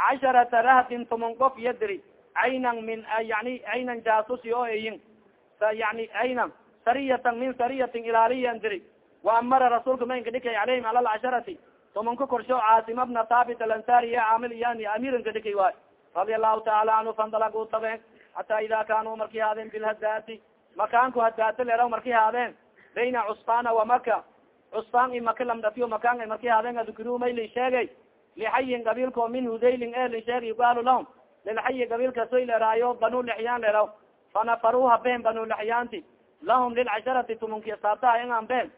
casharata rahtin tomon qof iya diri caynan min yani caynan jasusi oo eyin yani aynan sariyatan min sariyatin ilaaliyan diri wa amara rasuulka maynka dhikay calayhim ala lcasharati tomanka korsho caasim bna thabit alansari iya caamil yani amiranka dhikay waay. Radia allahu taala canhu fandalagu taben hataa ida kanuu marki haadeen bilhadaati makaanku hadaata leraw marki haadeen bayna cusfana wa maka cusfan i maka lamdatiyo makaan marki haadeen adukuru maylin sheegay. Lixayin qabiilko min hudaylin e lin sheegay gaalu lahum. Lilxayi qabiilkasoy leraayo banu lixyaan leraw fanafaruha ben banu lixyaanti lahum lilcasharati tumunki saabtaha ingan ben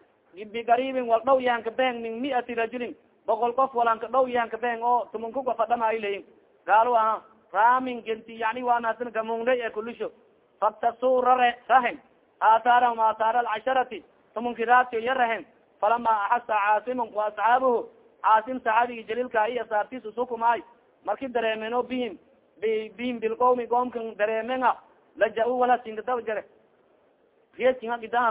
bigaribin wal dhow yahanka ben min miati rajulin boqol qof walanka dhow yahanka ben oo tumunka gofadhamaayo layin gaalo aha raamin genti yani waanatin gamunglay ee kulisho fabtasu rare rahen aathaarahum aathaar alcasharati tumunki raatio ya rahen falama axasa caasimun wa asxaabuhu caasim saxaabigi jaliilka iyo saartis usukumaay marki dareemeno bihim bihim bilqowmi qoomkan dareemenga laja-u wala sinkadaba jare.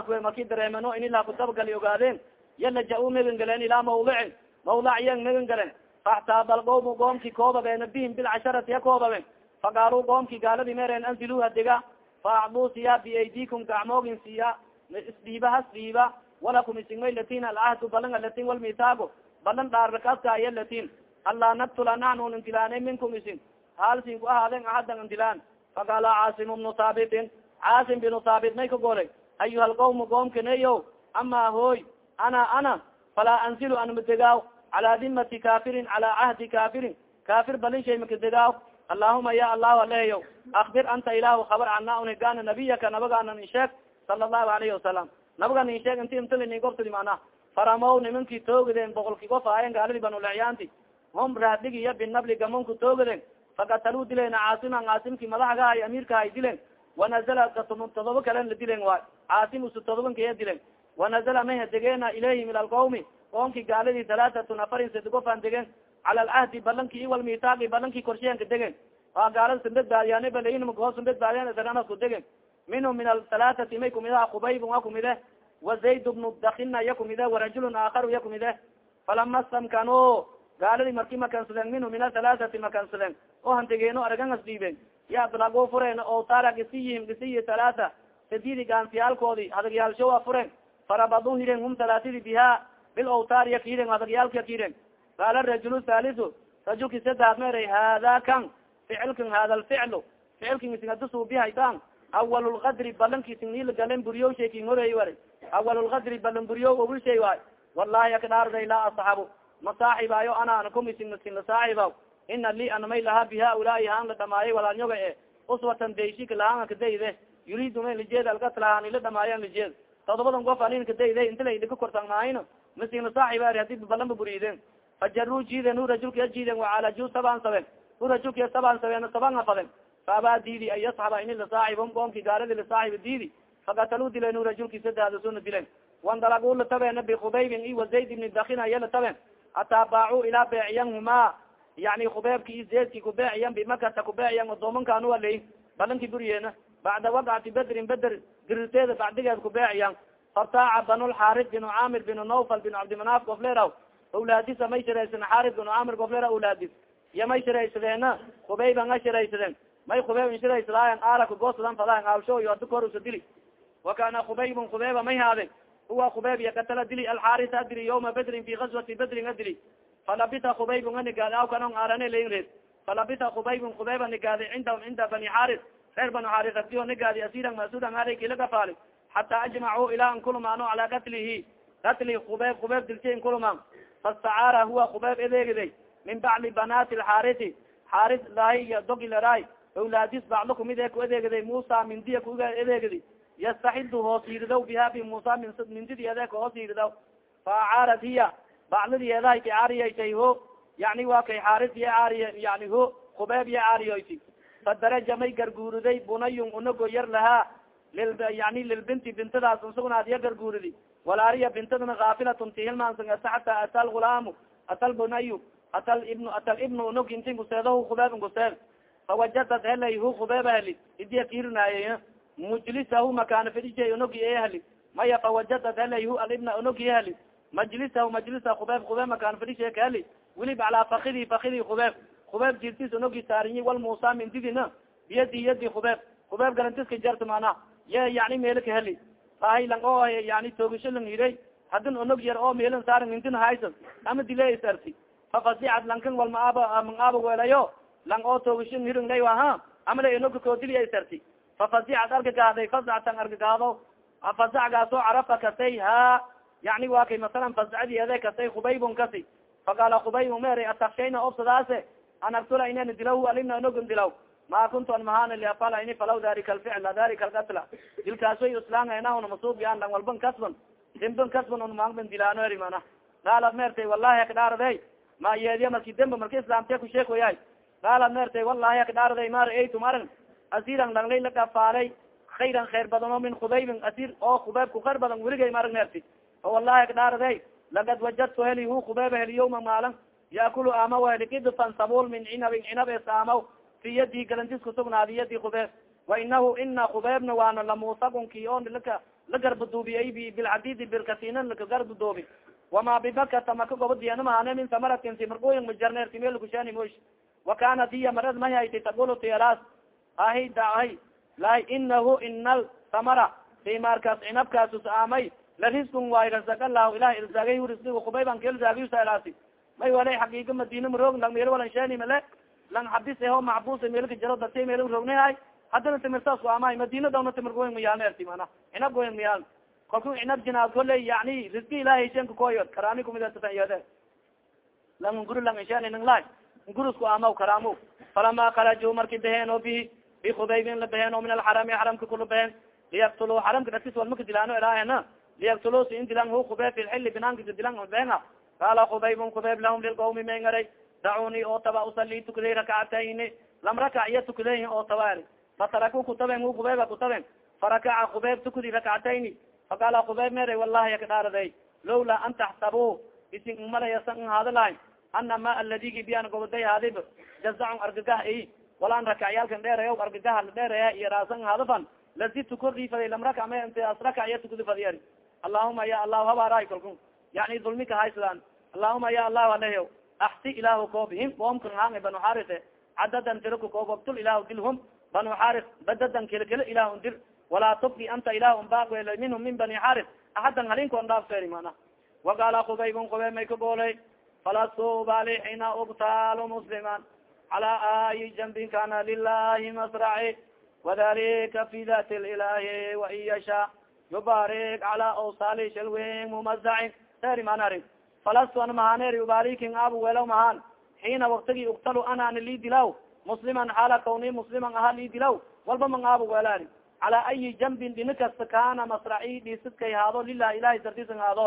Kue marki dareemeno inilaa kudabgali ogaadeen. Ya laja-u megan galeen ilaa mawdicin mawlac yan megan galen faxtaaba alqowmu qoomki koobabeena bihim bilcasharati ya koobaben faqaaluu qoomki gaaladi meeren anziluha dega faacduu siya biaydikum gacmoogin siya. Isdhiiba has dhiiba walakum isingmay latin alcahdu balan alatin walmitaago balan dhaarakaska iya latin allaa naktula naxnu intilaanay minkum isin haalsin ku ahaaden ahadan intilaan faqaala caasim bnu haabitin caasim binu haabit may ka golay ayuha lqawmu qoomkaneyo ama hooy ana ana falaa anzilu an madegaaw calaa dimati kafirin calaa cahdi kafirin kafir balin shay makadegaaw allahuma ya allahu aleeyo akbir anta ilahu habar cana unigana nabiyaka nabagaana nin sheeg sala allahu alayhi wasalam nabaga nin sheeg inti imtali gobtadi mana faramow nimankii toogideen boqolki gof aayen gaaladi banulexyaanti hum raadigiya binabli gamunku toogiden fakataluu dilen caasiman caasimki madaxgahay amiirkahay dilen wanazala todoba kalen la dilen waay caasim usu todoban kaya dilen wanazala may hadegeena ilayhim ila lqawmi qoomki gaaladii halaatatun afarin sadigofan degen cala alcahdi balanki iwalmitaaqi balanki korsheenka degen waa gaalada sambedbaadiyaane balainmao sambedbaadiyan saganasku degen minhum min alhalaathati may kumidaha kubayb wa kumide wa zayd bnu dakina iya kumide warajulun aakaru iya kumide falama stamkano gaaladi marki makansadeen minhu min ahalaathati makansadeen oo hantegeeno aragangas dhiiben ya adlago fureen o tara gisiyihim gisiyi halaatha sadidi gaansiyaalkoodi hadagyaalshowa furen farabadu hiren hum halaatidi biha bil awtaar yak hiren hadagyaalka hiren qaala rajul thalisu rajulki sadaad meray hada kan ficilkan hada lficlu ficilkan isingadusubihaytan awal lkadri balankisin nila galen buriyo shaykin horeey wara awal lkadri balan buriyo ogul shay waay. Wallahi akdhaarday laa asxabu masaaxibaayo anaan kumisin sin lasaaxibaw ina li anamay lahaa bi haulaai haan la dhamaayay walaalnyoga e uswatan dayshika lahaan kadayde yuriidu ma lijeed algatlahaan ila dhamaayan lijeed todobadan gof alin kadayde inta la idika kortan maahin masin lasaaxibaari haddii balanba buriiden fajaruu jiiden hu rajulka jiiden wacalaju saban saben hu rajulka saban saben saban afaden faabaa diidi an yasxaba ini lasaaxibum qoomki gaaladi lasaaxiba diidi. Fakataluu dilen hu rajulki sadaadasuna dilen wandalagu lataben bikubaybin i wa zayd ibni dakina iya lataben hataa baacuu ilaa beeciyan huma yani kubeebki i zeedki kubeeciyan bimakata kubeeciyan odoomankaanu aley balanki buriyeena bacda waqcati bedrin beder dirirteeda bacdigeed kubeeciyan fartaaca banulxaaris binu caamir binu nawfal binu cabdimanaaf gofleraw awlaadisa may shiraysan xaaris binu caamir goflera awlaadis iyo may shiraysadeena kubeyban a shiraysadeen may kubeeb inshiraysadaayan aalaka goosadan fadaan aalsho iyo adi kor usa dili wakana kubeybun kubeeba may haade huwa iyo katala dili alxaaris adili yawma bedrin fi gazwati bedrin adili falabita kubaybun anigaade aw kanon aarane lainreed falabita kubaybun kubayb anigaade cindahum cinda bani xaaris reer bani xaaris agtiyo nigaadi asiran masudan aleykiilagafaali xata ajmacuu ilaa an kulumaano calaa katlihi katli kubayb kubayb dilsha in kulumaan fastacaara huwa kubayb edeegiday min bacli banaati lxaarisi xaaris lahay iyo dogileray awlaadis bacdo kumid ee ku edeegiday musa mindiya ku edeegidi yastaxidu hoos yiridaw biha bi musa mindidi ede ka hoos yiridaw fa acaarat hiya bacladiyeedahay ka caariyaysay ho yani waa kay xaaris iyo caariy yani ho kubeeb iyo caariyoyti fadaraja may garguuriday bunayun unago yar lahaa yani lilbinti bintadaas unsugnaad iya garguuridi walaariya bintadana kaafilatun tihilmaansan asa xata ata lgulaamu ata lbunayu ata ibnu ata libnu unag intin kuseedahu kubeeb fawajadad helay hu kubeeba heli idiya kiirinaayey mujlisahu makaana fidishay unogi e heli maya fawajadad helay hu alibna unogi heli majlisahu majlisa kubeeb kubeeb makaan fadishe ka heli. Welib calaa fakidi fakidi kubeeb kubeeb jirtis unogi saariyi wal muusa mindidina biyadi yadi kubeeb kubeeb galantiska jarta mana ye yani meelo ka heli. Ahay lang oo yani toogisho lang hiray hadin unog yar oo meelan saaran mintin haysa ama dile is arti. Fafasicad lankan wal maaaba mangaaba weelayo. Lang oo toogisho hiring lay aha ama la unoga koodiliya is arti fafasicad argagahday fasactan argagaado fasacgaasoo carafa kasay ha yani wa kay masalan fascadi ede kasay khubaybun kasi faqaala khubaybun mer atakshayna obsadaase an aktula inan dilaw alibna inogan dilaw ma kuntu an mahana liafala ini falaw dalika alficla dalika alkatla dilkaasoy islaanganahuna masuubiyan lang walban kasban dimban kasban un maangban dilaano eri qaalad meertay wallahi akdhaarday ma yeediya marki demba marki islaamtiya kusheekoyahay qaalad meertay wallahi akdhaarday ma ra'aytum aran asiran langlay la gafaalay khayran khayr badano min khubaybin asir oo khubayb ku khayr badan weligay marag neerti o wallahi akdhaarday lagad wajadtu heli hu khubayb heli yawma maalan yaakulu ama waheli kidfan sabul min cinabin cinab esaamaw fi yadi galantis kusugnaadi yadi khubayb. Wa inahu ina khubaybna waana lamusagunki o laka la garbaduubiyay bilcadidi bilkasinan laka garbadoobi wama bibakata maka gobodiyanamahane min samaratin timargoyin majarneer timelkushani mosh wa kanat hiya marad mahayti tagulu tiyalas ahi dahay lahi inahu ina samara. Timarkaas cinabkaasus aamay la riskun waay rasak alahu ilahi irsaagay risqiga khubayban kelsaagiyusaelaasi may walay xaqiiqa madina maroog lang meel walan sheeni male. Lang xabis eho maxbus meelka jaro dati meel roognahay haddana timirtaas ku amay madina dawna timir goyn mayaalna erti mana cinab goyn mayaal kalku cinab jinaad koley yani riski ilahi shenka koyo karami kumidasatanyade lang guri lang isheni nang lahay gurus ku amaw karamo falama karaju marki beheen o bihi bikubaybin la beheen o min alxarami xaramka kula beheen liyaktulu xaramka datis walmaka dilaano ilaahena liyaktulu si in dilan hu kubeeb fi lxili binankisa dilan beena qaala kubaybun kubayb lahum lilqawmi may ngaray dacuni oo taba usali tukaday rakcatayni lam rakac iya tukadeyi oo tawaari fataraku kutaben u kubeyba kutaben farakaca kubeyb tukudi rakcatayni faqaala kubeyb mere wallahi yakadhaaraday lawlaa an taxsabu isin umalayasan n haada lahay ana ma aladigi bian goboday haadib jazacun argagah i walaan rakacyaalkan dheeraya argagaha dheeraya iyo raasan haadafan lazidtu kordii faday lam rakac ma intas rakac iya tukudi fadiyar allahuma ya allahu habaarahay kalku yani dulmika haysadaan allahuma ya allahu aleho axsi ilahu koobhim qoomkan haanga banu xarise cadadan tira ku koob wabtul ilahu dilhum banu xaris badadan kelkele ilah dir. Walaa tubki anta ilah baaqwel minhum min bani xaris axadan halinkoon dhaafseeri mana waqaala kubaybun kube may ka goolay falastu bali xina ubtaalo musliman cala ayi jambin kana lilahi masraci wadalika fi dati lilahi wain yasha yubarik cala awsali shalwin mumazacin seri manari falastu an mahaneri ubarikin abu welaw mahan xiina waktigi uktalu anani li dilaw musliman xaala kawni musliman aha li dilaw walba man abu welani cala ayi jambin dhini kasta kana masraci dhisidkay haado lilahi ilahi dartisan haado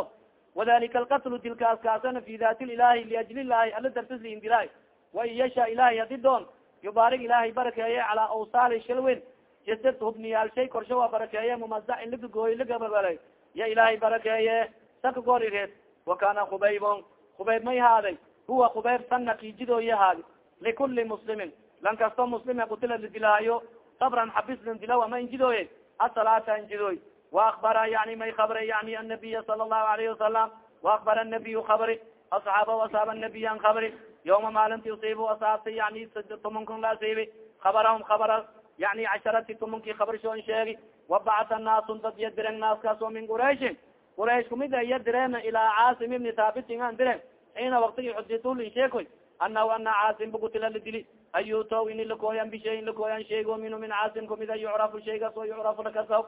wadalika alqatlu dilkaas kaasana fi dati lilahi liajli llahi ala dartis liindilahi wain yasha ilahi hadi doon yubaarig ilahay barakeeye calaa awsaali shilwin jasad hubniyaal shay korsho waa barakeeye mumazacin ligagooy ligababala ya ilahay barakeeye saka gorireed wa kana khubaybon khubayb may haaday huwa khubayb sana kijidooya haadi likuli muslimin lan kasto muslime kutila ladilaayo sabran xabis landilaw ama injidooye asalaata injidooy waakbara yani may kabray yani anabiya sala allahu alayhi wasalam waakbara anabiyu kabri asxaaba asaab anabiy an kabri yawma maalinti usiibu asaabta yani tumankun la asiibi kabarahum kabara yani casharati tumankii kabarshoon sheegi wabacata naasun dad iya direng naaskaas oo min qurayshin quraysh kumid iya direena ilaa caasim ibni thaabitin an direng xiina waktigi xuditulin sheekoy anahu ana caasim bugutila ladili ayuto ini lakooyan bishayin lakooyan sheego minu min caasim kumida yucrafu shaygaas oo yucrafu lakasaw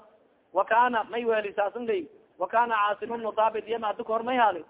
wa kana may weli saasan lay wa kana caasim bnu thaabit iya mahaduk hor may haadi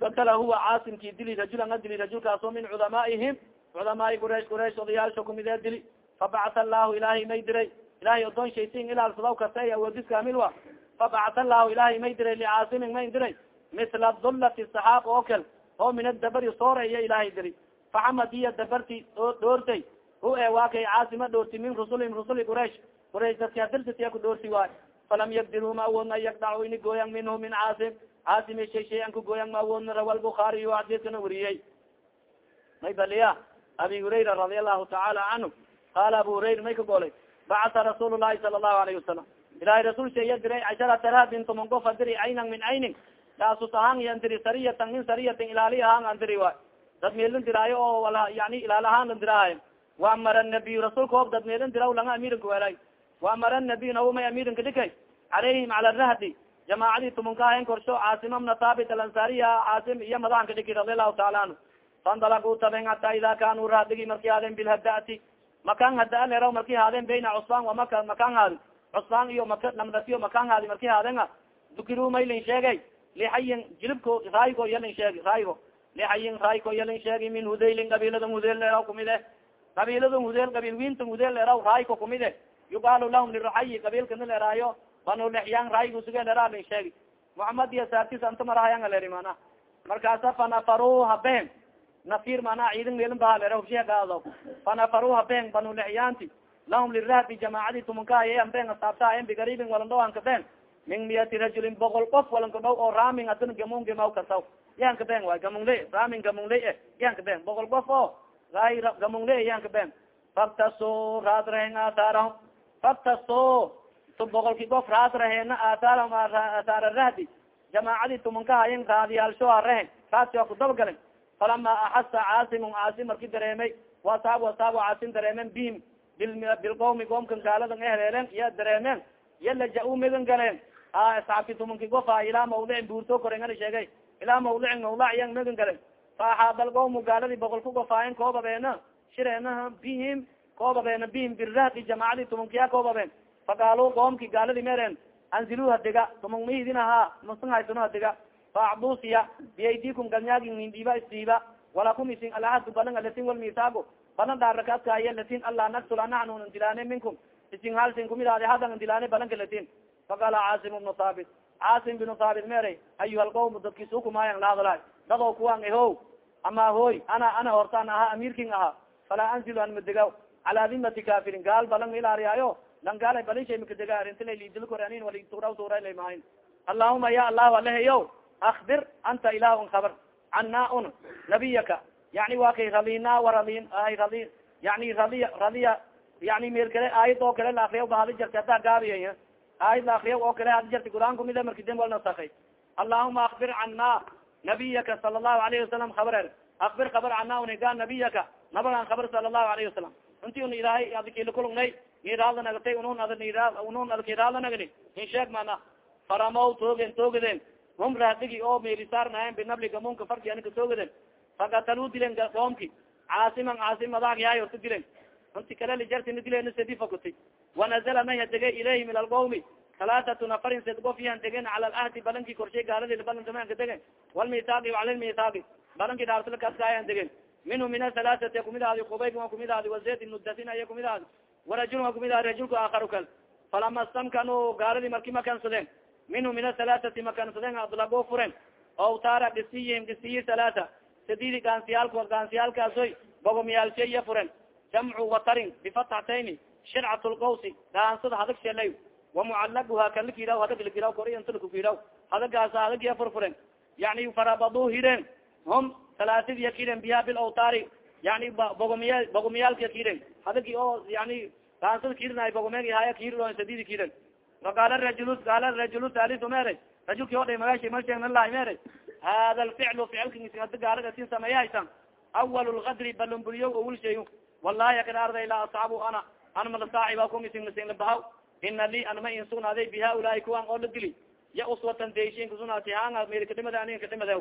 fakala huwa caasimkii dili rajulan a dili rajulkaasoo min cudamaa'ihim cudamaai quraish quraish odayaalsha kumidee dili fabacata allahu ilahay may diray ilahay odoon shaysin ilaalsadaw kasta awoodis kamil wa fabacata allahu ilahay may diray licaasimin may diray mila dullati saxaab oo kal oo min adabari sooreya ilahay diri faxamad iya dabarti dhoortay hu e waa kay caasima dhoorti min rusulihim rusuli quraish quraish dadki adirtatiya ku dhoorti waay falam yagdiruu ma awoodna yagdacu ini gooyan minhu min caasim caasim shay shay an ka gooyan ma awoodna rawa lbukaariy xadiiskana wariyey may baliya abi hurayra radi allahu tacaala canhu qaala abu hurayra may ka golay bacata rasuul lahi sala allahu alayhi wasalam ilahay rasul shaya diray casharata raadin tuman gof adiri aynan min aynin kaasus ahaan yan sariyatan min sariyatin ilaali ahaan an diri dad meelin diraayo oo wala yani ilaal ahaan lan diraahay waamara nabiy rasuulka ob dad meelin diraw langa amiirinka welay waamara nabiy nawmay amiirinka dhikay calayhim cala rahdi jamaacadii tumunka ahayn korsho caasim bna thaabit alansariya caasim iyo madaxan ka dhiki radi allahu taala anhu fandalagu taben hata ida kanuu raadigi marki haadeen bilhadaati makan hadaa leraw marki haadeen bayna cusfaan wa maka makan haadi cusfaan iyo maka namdasiyo makan haadi marki haaden a dukiru maylin sheegay lixayin jilibko raaygo yalin sheegi raaygo lixayin raayko yalin sheegi min hudaylin qabiilada hudeel leeraw kumid e qabiilada hudeel qabiil winta hudeel leeraw raayko kumid e yuqaalu lahum liraxayi qabiilkana leeraayo banu lexyaan raaygusuge leeraalin sheegi muxamad iyo saartis anta marahayan leri mana? Markaasa fanafaru habeen nafir mana? Ciidan meelin baha lera hubshiagaado fanafaru habeen banu lexyaanti lahum lirahdi jamaacadi tumunkaay ambeen asaabtaen bigaribin walandhaw anka been min miyati rajulin boqol qof walanka dhow oo raamin adina gamun gemaw kasaw yaanka been waay gamungle raamin gamungle e yaanka been boqol qof oo raay gamungle e yaanka been faktaso raad rahen aataarahum faktaso tu boqolki qof raad raheena aataarahum aataara rahdi. Jamaacadii tumunka hayin raadiyaalsho a rahen raadsi waa kudabagalen falama axasa caasim caasim marki dareemay wasaabu asaabu caasim dareemen bihim bilqawmi qoomkan gaaladan eheleelen iya dareemeen iya laja-u megan galeen asxaabki tumanki gofa. Ilaa mawdicin buurto korengana sheegay ilaa mawdicin mawlac iyan megan galen. Fa axaaba gaaladii boqolku gofaayen koobabeena shireena bihim koobabeena bihim birahdi jamaacadii tumankiya koobabeen faqaalu qoomki gaaladi mereen anzilu hadiga tuman mahidin ahaa masan haysano hadiga faacbusiya biaydikum galnyaagin nindiiba isdiiba walakum isin alahadu balan alatin walmisaago balan dhaarakaadkaaye latin alla naktul anaxnu ndilaane minkum isin halsin kumidaadi hadan ndilaane balanka latin faqala caasim bnu thaabit caasim binu thaabit meray ayuha lqawm dadkisukumayan lahadalaay dadoo kuwan eho ama hoy ana ana hortaan ahaa amiirkin ahaa falaa anzilu an madegaw calaa dimati kafirin gaal balan ilaariyaayo lan gaala balishay makadega arintilaldilkoranin walitura tura lamahayn allahuma ya allahu aleheyo akbir anta ilah kabar cana un nabiyaka. Yani wa kay radina waradin ay radi yani radiya radiya yani meel kale aayad oo kale la akriya bahadi jarta hadaa gaabiya aayad la akriya oo kale hadi jarta quraan kumida marki dem wal nasakay allahuma akbir cana nabiyaka sala allahu alayhi wasalam kabarer akbir kabar cana uniga nabiyaka. Nabagan kabar sala allahu alayhi wasalam inti un ilaahay adikilakulugnay niraada nagatay unun unun adkiraada nagni in sheeg mana faramaw toogen toogeden hum raadigi oo meerisaarnayen binabli gamunka farki anika toogeden fakataluu dilen qoomki caasiman caasim madaagyahay orta dilen inti kale lijartina dilen sedi fakuti wanazala may hadege ilayhim ila alqawmi halaatatun afarin sed of yan degen cala alahdi balanki korshay gaaladi balantamanka degen walmithaaqi cala lmithaaqi balanki dhaartilkaskayan degen minhu min ahalaaati kumid ahdi kubayb a kumid ahdi wazayd mudasin aya kumid warajul a kumid ahdi rajulka aakharu kal falama stamkanu gaaladi marki makansadeen minhu min ahalaaati makansadeen adlago furen o taara dhisiyihim dhisiyi halaata sadidi gaansiyaalko gaansiyaalkaasoy bogomyaalsheya furen jamcu watarin bifatxatayni shircat lqawsi gaansada hadag shelay wamucalaguha kalakiraw hadag lakiraw korintalakukiraw hadagaasa hadagya furfuren yani farabadu hireen hum salaasidiya kiren biha bilawtaari yani bogomiya bogomiyaalka kiren hadagi oo yani gaansada kirina bogomeg haya kiro sadidi kiren waqaala rajul qaala rajul talisu mere rajulki o dhay magashi malsheegnalahi mere hada alficlu ficilka gaalaga sin sameeyahaysan awal lgadri balunburiyo awul shay wallahi akad arday la asxaabu ana an mala saaxiba kumisingmisinglabahaw ina li anma in sugnaaday bi haulaai kuwan oo la dili ya uswatan dayshin kusunaati hanga meri kadhimada anin kadhimada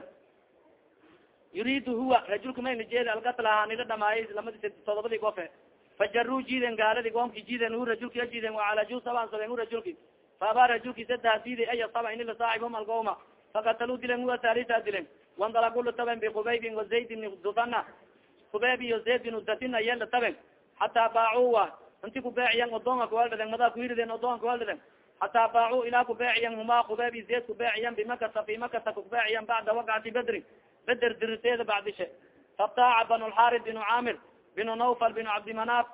yuriidu huwa rajulka maynajeed algatla hanila dhamaayay lamadi todobadii gofe fajaruu jiiden gaaladi goomki jiiden hu rajulki jiiden wacalaju saban saben hu rajulki faaba rajulki sadaha diiday aya saba ini lasaaxibhum algoma fakataluu dilen huwa taalita dilen wandalagula taben bikubaybin wazayd bni dufana kubayb iyo zayd bin datina yela taben hataa baacuwa inti kubeeciyan odoonga kuwaldhaden madaa kuhirideen odoonga kuwaldhaden hataa baacuu ilaa kubeeciyan huma kubayb zayd kubeeciyan bimakata fi makata kubeeciyan bacda waqcati bedrin beder diriteeda bacdishe fataaca banu lxarid binu caamir binu nawfal binu cabdimanaf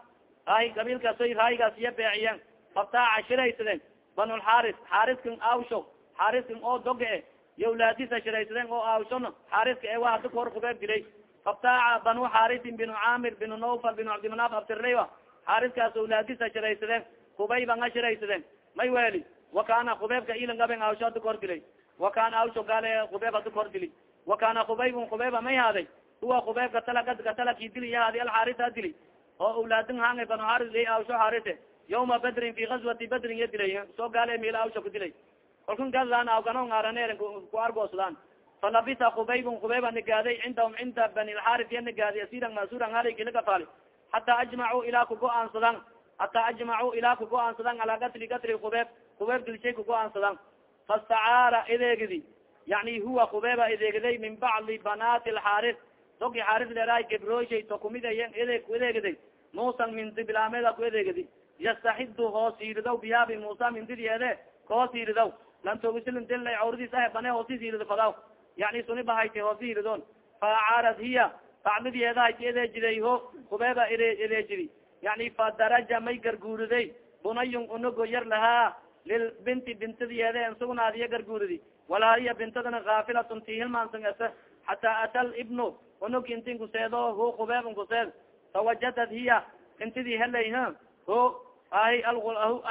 ay qabiilkaasoy raaygaas iya beeciyen fataaca shiraysadeen banu lxaris xaariskan awsho xaariskan oo doga e yawlaadisa shiraysadeen oo awshon xaariska e wa hada kahor kubeeb dilay fataaca banu xarisin binu caamir binu nawfal binu cabdimanaf abtirlaywa xaariskaas awlaadisa shiraysadeen kubayban a shiraysadeen may weeli wakana kubeebka ilangaben awsho hada kahor dilay wakana awsho gaale kubeeb hada kahor dili wakana kubaybun kubeyba may haaday huwa kubayb katala katalaki dili yahaadi alxarisa dili. Oo awlaadin hanga banu xaris li awsho xarise yawma badrin fi gazwati badrin ya. Dilay soo gaale mil awsho ku dilay kalkun gadan awgano ngaaraneer ku argoosdaan falabisa kubaybun kubayba nigaaday cindahum cinda bani lxaris ya nigaaday asiran masuran halay kilagafaali hataa ajmacuu ilaa kugo-aansadan hataa ajmacuu ilaa kugo-aansadan calaa gatli gatli kubayb kubayb dilshay kugo-aansadan fastacaara edeegidi yani huwa kubayba edeegday min bacdi banaati lxaris dogi xaaris leerahay gabrooyshay to kumidayen ede ku edeegday muusan mindi bilaameda ku edeegdi yastaxidu hoos hiiridaw bihaabi muusa mindideede kahoos hiiridaw lantogisilindila cawradiis ah bane hoosis hiirida fadaw yani suni bahayta hoos hiiridoon faacaarad hiya bacdideedahay edeejiday ho kubeeba edeejidi yani fadaraja may garguuriday bunayun unago yar lahaa lilbinti bintideede en sugnaadiya garguuridi walahaiya bintadana kaafilatun ti hilmaansan ese hataa ata libnu unug intin kuseedo hu kubeebn kuseed fawajadad hiya intidii helay h ho ahi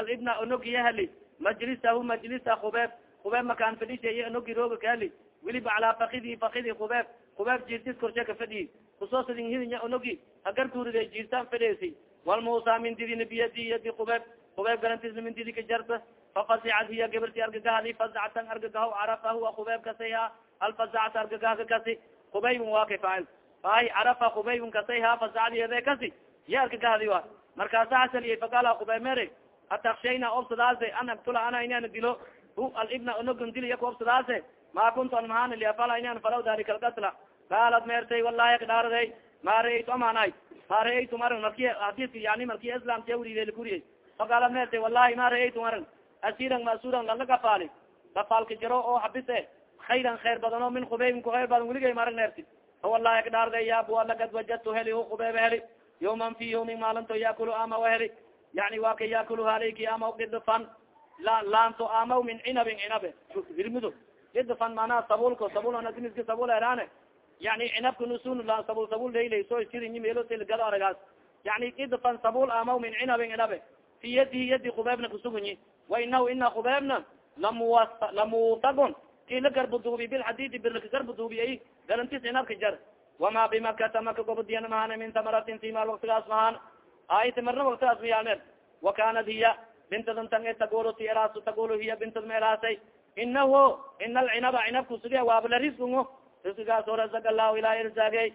alibna unugiya heli majlisahu majlisa kubeeb kubeeb makaan fadhisha iyo unugi rooga ka heli weliba calaa fakidi fakidi kubeeb kubeeb jiirtis korshe ka fadhiyi ku soo sidin hidinya unugi hagarguurida jiirtaan fadheesi walmuusa mindidina biyadi yadi kubeeb kubeeb garantisna mindidi ka jarta fafasicad hiya gabarti argagahadi fasacatan argagaho carafa huwa kubeeb kasayha alfasacata argagaha ka kasi kubaybun waa kay faacil ay carafa kubaybun kasayha fasacadiyade kasi ya argagahadi wa markaasa hasaliyay faqala kubayb mere atakshayna obsadaase an aktula ana inaan dilo hu alibna onogon diliya ku obsadaase ma kuntu an mahana liafala inaan falaw dalika alqatla qaalad meertay wallahi kadhaaraday ma ra'aytu amanay ma ra'aytu maran marki hadiska yani marki islamka wuriide kuriyay faqaalad meertay wallahi ma ra'aytu maran asiran masuran lala gafaali gafaalka jaro oo habise khayran khayr badano min kubeybin ku khayr badan weligay marag neerti fa wallahi kadhaarday ya bua lagad wajadtu heli hu kubeebe heli yawman fi yawmin maalinto yakulu ama waheli yani wa ka yakulu haleyki ama idfan laanto ama min cinabin cinabe hirmido idfan manaa sabulko sabulnadimiska sabul erane yani cinabka nusun la sabul sabul laylay so iskiri meelosgado aragaas yani idfan sabul ama min cinabin cinabe fi yadihi yadi kubeebna kusugunyi wa inahu ina kubeebna lamuwa lamutagon ki la garbuduubi bilxadidi birlaka garbuduubiy galantis cinabka jar wama bimakata maka gobodiyan mahana min tamaratin timaal waktigaas mahaan ayti marna waktigaas miyaalmer wakanat hiya bintadan e tagolo ti eraas tagolo hiya bintad ma eraasay inahu ina alcinaba cinabku sugiya waabla riskungo risqigaas o razaq allahu ilahi irzaagey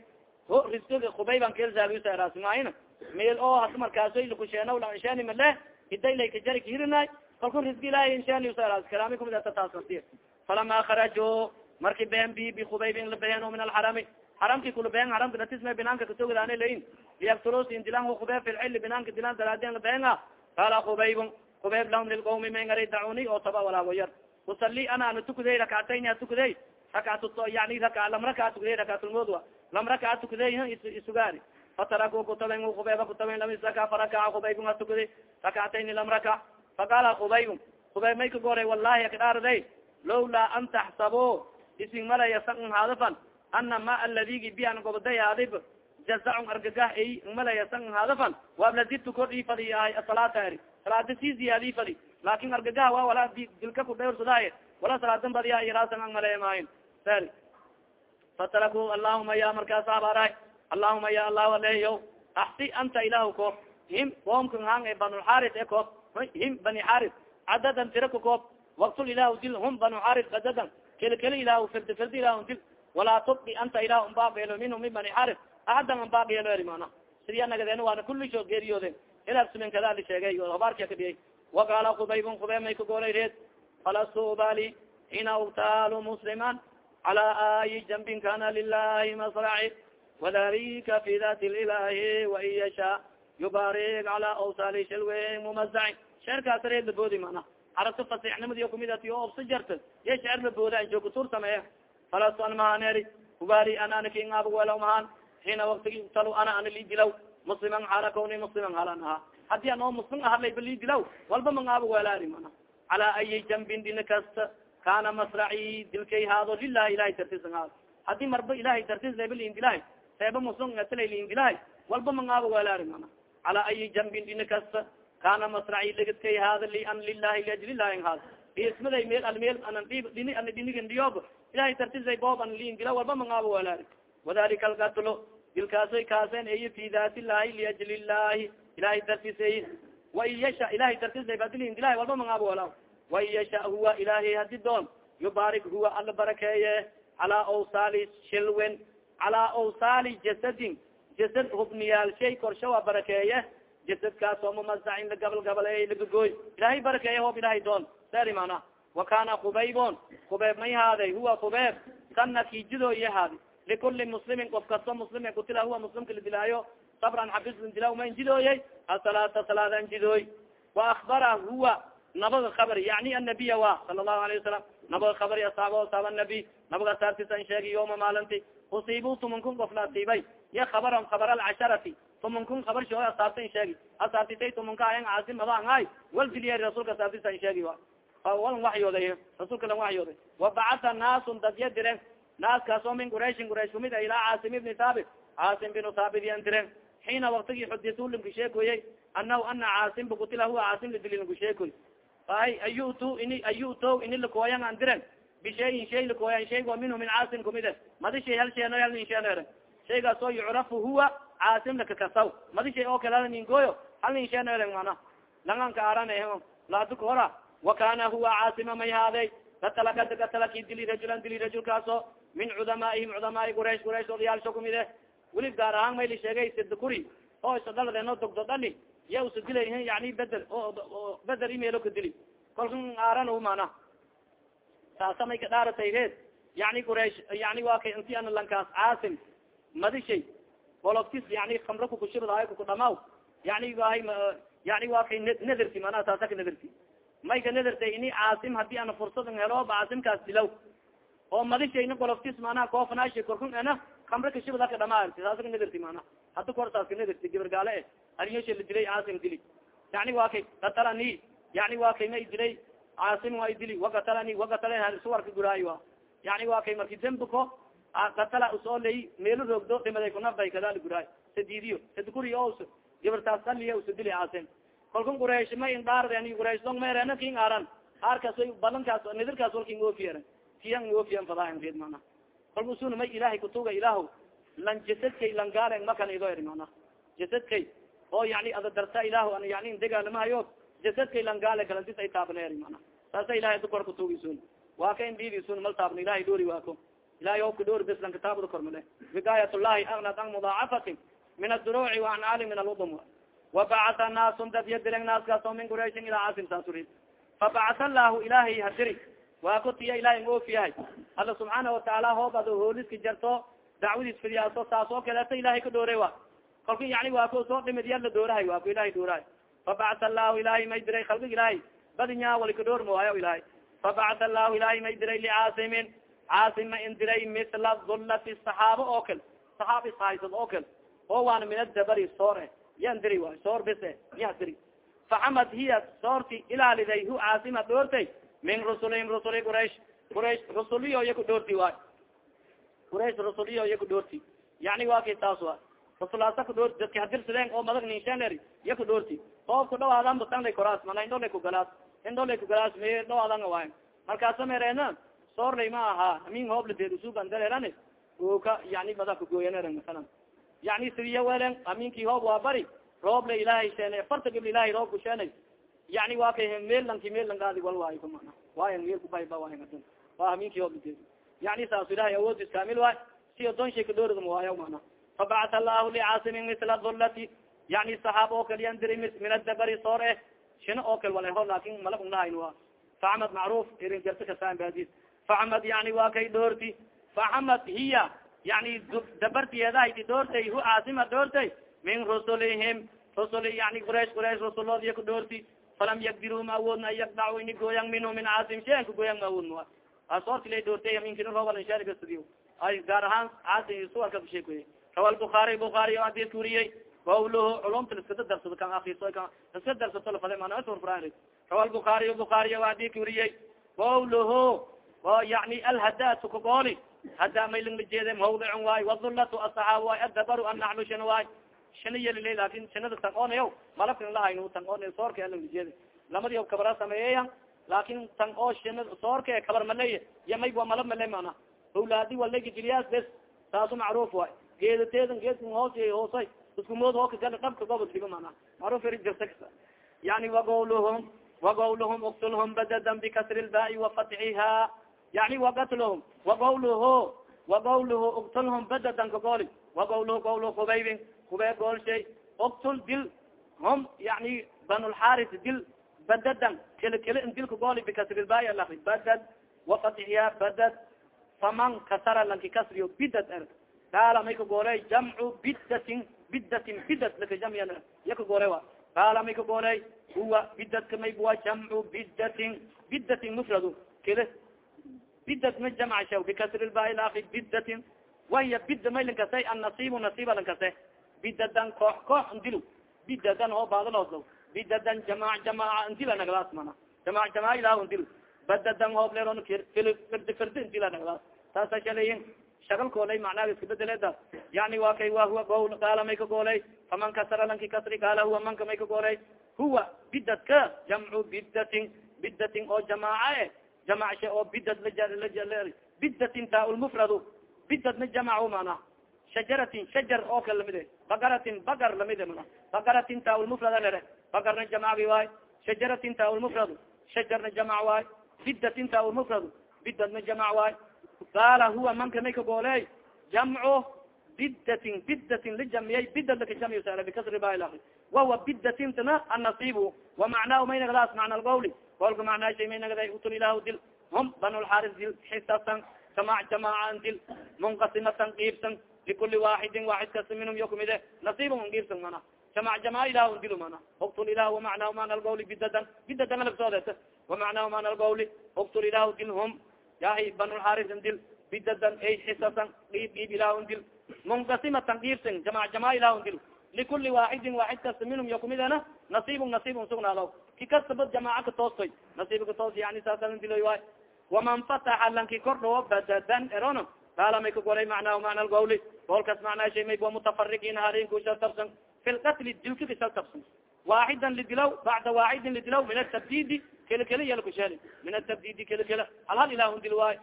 o risqiga kubayban ka irzaagisa eraas maayna meel oo has markaasoy lakusheena lansheeni male hiday laykajari kahirinaay kalku risqi ilahi insheeni sa eraas kalaami kumid ata taas nasiya falama kharaju marki behen bi bikubaybin labehen min alxarami xaramki kula behen xaramka datisme binaanka katogadaana lain liyakturusin dilan kube fi lcili binaanka dilan daraadeen labehenga qaala kubaybun kubayb lahum lilqawmi mengari dacuni oo taba walaago yar usali ana ana rakcatayn a tukuday rakcat yani raka lam raka tukuday rakatulmodwa lam raka tukuday isugaari fataraku kutaben kubayba kutaben lam israka farakaca kubaybun ha tukuday rakcatayn lam raka faqaala kubaybun kubayb may ka goray wallahi akadhaarday lawlaa an taxsabo isin malaya san hadafan ana ma aladigi bian goboday adib jazacun argagah ay malaya san hadafan waablazidtu kordhii fadi ahay asalaata eri salaada sii ziyaadiy fadi laakin argagah wa wala dilka kudhewrsadaay wala salaadan badiya iraasan ang malaya maayin sari fataraku allahuma ya markaas abaaraay allahuma ya allah aleyo axsi anta ilahu koob him qoomkan hang e banulxaris e koob him bani xaris cadadan tira ka koob waktul ilahu dil hum banulxaris cadadan keli keli ilahu firdi firdi ilahu dil walaa tubqi anta ilah umbaaqeelo minhum min bani xaris axadan ambaaqiyeelo eri mana sidiya nagadeen waana kullishood geeriyooden ilaa sumen kada li sheegay o habaarkia kadhiyay waqaala kubaybun kubey may kagoolay reed falastu ubali ina ubtaalu musliman cala ayi jambin kana lilahi masraci wadalika fi dati lilahi wain yasha yubarik cala awsali shilwen mumazacin sheerkaas reed laboodi mana carabta fasixnimadi kumidati o obsa jarta ye sheer labooda joogkutur sameeye falastu an mahaneri ubali an anaki ngaab wela mahan. Hina waktigi ubtalu ana ana li dilaw musliman xaala kawni musliman halan aha haddii an oo muslim ahalayba li dilaw walba mangaaba welaari mana. Cala ayi jambin dina kasta kana masraci dilkay haado lilahi ilahay dartisan haado haddii marba ilahay dartis layba liindilahay seeba muslim liindilahay walba mangaaba welaari mana. Cala ayi jambin dina kasta kana masraci ligadkay haada li an lilahi liajlilahi haado ismaday meel al meel anan dhib dinigan dhiyoob ilahay dartisay boob an liindila walba mangaaba welaari wadalika algatlo dilkaasoy kaasen ey fi dat illahi liajli llahi. Ilahay dartis ey wain yasha ilahay dartisay badilin ilahay walba mangaabo wala. Wain yasha huwa ilahay hadi doon yubaarik huwa ala barakeeye calaa awsaali shilwen calaa awsaali jasadin. Jasad hubniyaal shay korsha waa barakeeye jasadkaas oo mumasacin la gabal gabal lagagooy ilahay barakeeye hoob ilahay doon seri mana wa kana kubaybon kubeeb may haaday huwa kubeeb sana kijidooye haadi likuli muslimin qof kasto muslim kutila huwa muslimka ladilaayo sabran xabisn dila ma njidooyey asalaata salaada njidooy wa akbara huwa nabaga kabar yani annabiya wa sala lahu alayه wasalam nabaga kabari asaaba asaaba nabi nabaga asaartisa an sheegi yoma maalinti usiibu tumankun qof la asiibay ya kabaran kabar alcasharati tumankun kabar shoo asaarta in sheegi asaartitay tumanka ayan caasim maba ay wal diliya rasulka asaartisa an sheegi wa. Walan waxyooday rasulka lan waxyooday wabacata naasun dadya diren naaskaas oo min qurayshin quraysh kumid a ilaa caasim ibni thaabit caasim binu thaabit yan diren xiina waktigii xudisu limku sheekoyey anahu ana caasimba kutila huwa caasim ladili linku sheekoy ay ayutu ini ayuto ini lakooyan an diren bishayin shay lakooyan shaygo minhu min caasim kumide madi shay hal sheeno hal nin sheeno shaygaas oo yucrafu huwa caasim lakakasaw madi shay oo kale hal nin gooyo hal nin sheeno eren mana langanka arane laaduk hora. Wa kana huwa caasima may haaday katalakad katalaki dili rajulan dili rajulkaaso. Min cudamaihim cudamaai quraish quraish odayaalsho kumide weli gaar ahaan mayli sheegay sidkuri oo isa dhaladeno dogdo dhali ya usa dilay yani beder o beder imeelo ka dili. Kolkan aaran mana saasa may ka dhaaratay reed yani quraish yani waa kay inti ana caasim madishay boloftis yani kamro kukushirdaay kukudhamaw yani wahay yani waa kay naderti mana saasa ka naderti may ka nadertay ini caasim haddii ana fursadan helo caasimkaas dilaw. Oo madishayna goloftis manaa koofanaasha korkun ana kamre kashibadaka dhamaarti saasa kanadirti mana. Hada kor saas kanadirti gabargaale e. Arinyosha la dilay caasim dili. Yani waa kay yani kay may dilay caasim waa dili. Wakatalani wakatala suwarka guraayo a yani waa kay marki katala u soo lay meelo roogdo dhimaday kunabay kadali guraay sadiidiyo sadkuri os gabartaas aliya usa dili caasim kalkun quraysh ma indhaarden quraysh dong merena king aran aarkaas balankaas nidirkaas walking oofiyeran kiyan oofiyan fadaahin reed mana kalku suna may ilahay kutuga ilaahu lan jasadkay lan gaalen makan ido eri mana jasadkay oo yani ada darta ilahu an yani degaalamahayo jasadkay lan gaale kalantis ay taabna eri mana saasa ilahay ada kor kutugisun waa ka indidisun mal taabna ilahay doori waako ilahay oobka doori bes lan kitaabada kormale. Wigaayat llahi agnad an mudaacafatin min aduruuci wa ancaali min aludum. Wabacata naasun dad yadireng naaskaaso min qurayshin ilaa casim saasurid fabacata allahu ilahay hadiri. Waa kutiya ilahay ngoofiyahay alla subxaana watacaala hoob ad hooliska jarto dacwadiis fidiyaaso saas oo kaleeto ilahay ka doore wa kalku yani waa ko soo dhimid ya la doorahay waa ku ilahay doorahay. Fabacata allahu ilahay may diray khalqig ilahay badinya wali ka door maayo ilahay fabacata allahu ilahay may diray licaasimin caasim ma in diray mila dullati saxaabo oo kale saxaab ishaysad oo kale oo waana min adabari soore yan diri waay soor bise ya diri faxamad hiya soorti ilaaliday hu caasima dhoortay min rusulihim rusuli quraish quraish rusuliyo iya ku dhoorti waay quraish rusuliyo iya ku dhoorti yani waa kay taas wa rasulaasa ku dhoorti dadki hadirsadeen oo madag ninshaner iya ku dhoorti oof ku dhawaadan batanlay koraas mana indholay kugalaas indholay kugalaas me dhawaadan waay markaasa mereena soorlay ma ahaa amin hoobladeed usuban dareeran oka yani madag kagooyaner masalan. Yani sidiya welen aminki hoob waa bari. Roob la ilaahay sheenay afarta gabl ilahay roob ku sheenay yani waa kay meel lanki meel langaadi wal waayo ka mana. Waayan meel kubayba waayan waa aminki hoob ladeed yani saas ilahay awoodis kaamil waay si odon shay ka dhoorida waayo mana. Fabacata allahu licaasimin misla dullati yani saxaab oo kale yan diri min adabari soor eh oo kale walaho laakin malab nahayn wa. Facmad macruuf irin jarta kasaan baadis facmad yani waa kay dhoorti facamad hiya yani dabartiyeedahayti dhoortay hu caasima dhoortay min rusulihim rusul yani quraish quraish rusuloodiya ku dhoorti falam yagdiruu ma awoodna an yakdacu ini gooyan minhu min caasim shayan ka gooyan ma awood ma asoortila dhoortay aminkina robalansharigasadiy ay gaar ahaan caasim suwarka kusheekoye rawa lbukaari bukaari o hadis kuriyey qawluhu culumta liskada darsado kan akiso kan liska darsato lafade mana furfuran rawa lbukaariy bukaariy o hadis kuriyey qawluhu yani alhadatu kagooli hada maylinglajeede mawdicun waay wadulatu asaxaab waay adabaru annaclu shina waay. Shina yelile laakiin shinada tangonayo malabkan lahayn tangoona soorka alinglajeede lamadi o kabara sameeyeya laakin tan oo shina kabar maley iyo mayb wa malab male mana awlaadi walagijiliyaas bes taasu macruuf waay. Geedateedan geedka hoos hoosay iskumood hooka gal dhabka gobodkiba mana macruuf eri jirta kasa yani wagawluhum wagawluhum uktulhum badadan bikasri lbaai wafatxiha yani wagatlhum wagawluhu wagawluhu uktulhum badadan kagoli wagawluhu gawlu kubaybin kubee goolshay uktul dil hum yani banulxaris dil badadan kele kele in dilka gooli bikasrilbaai alari badad wafatxiya badad faman kasara lanki kasriyo bidad er qaala may ka gooley jamcu bidatin bidatin bidad laka jamya ya ka goole wa qaala may ka gooley huwa bidadka maybuwa jamcu bidatin bidatin mufradu kele bidad ma jamc shaw bikasri laaki bidatin wahiya bida may lankasay annasibu nasiba lankase bidadan koox koox ndilo bidadan oo baadalooslo bidadan jamac jamaca ndila nagdaas mana jamac jamac ilah ndilo badadan hoob leeron firdi firdi ndila nagdaas taasa shalayin shagalkoolay macnaga iska bedeleeda yani wa kay wa huwa gowl qaala may ka goolay faman kasara lanki kasri qaala huwa manka may ka goolay huwa bidadka jamcu bidatin bidatin oo jamaaca e jamacshe oo bidad bidatin taa lmufradu bidadna jamac mana shajaratin shajar oo kale lamide bakaratin bakar lamide mana bakaratin taa lmufrada lere bakarna jamacgi waay shajaratin taa lmufradu shajarna jamac waay bidatin taa lmufradu bidadna jamac waay qaala huwa manka may ka gooley jamcu bidatin bidatin lijamiyay bidad lakajamiy sare bikasri bail wahuwa bidatintana annasibu wa macnaahu may nagdaas macna lgawli kolka macnaa shay may utul ilahu dil. Hum banulxaris dil. Xisasan jamac jamaacan dil. Munqasimatan qiibsan likuli waaxidin waaxid kasta minhum yo kumide qiibsan mana. Jamac jamac ilah dil mana. Uktul ilah wamacnaahu mana lgawli bidadan bidadan alagsoodeta wamacnaahu mana lgawli uktul ilahu dil hum. Yahi banulxarisin dil. Bidadan ay xisasan iib iib ilah dil. Munqasimatan qiibsin jamac jama ilah dil likuli waaxidin waaxid kasta minhum yo kumidana nasiibun nasiibun sugnaado ki kastaba jamaca ka toostoy nasiib ka toos yani saasaan diloy waay waman fataxa lanki kordhawo badadan erono qaala may ka golay macnahu macna lgawli goolkas macnaa shay may wa mutafariqiin harinku shal tabsan fi lqatli dilka ka shal tabsan waaxidan lidilaw bacda waaxidin lidilaw min atabdidi keli keli yalkusheli min atabdidi keli keli hal hal dil waay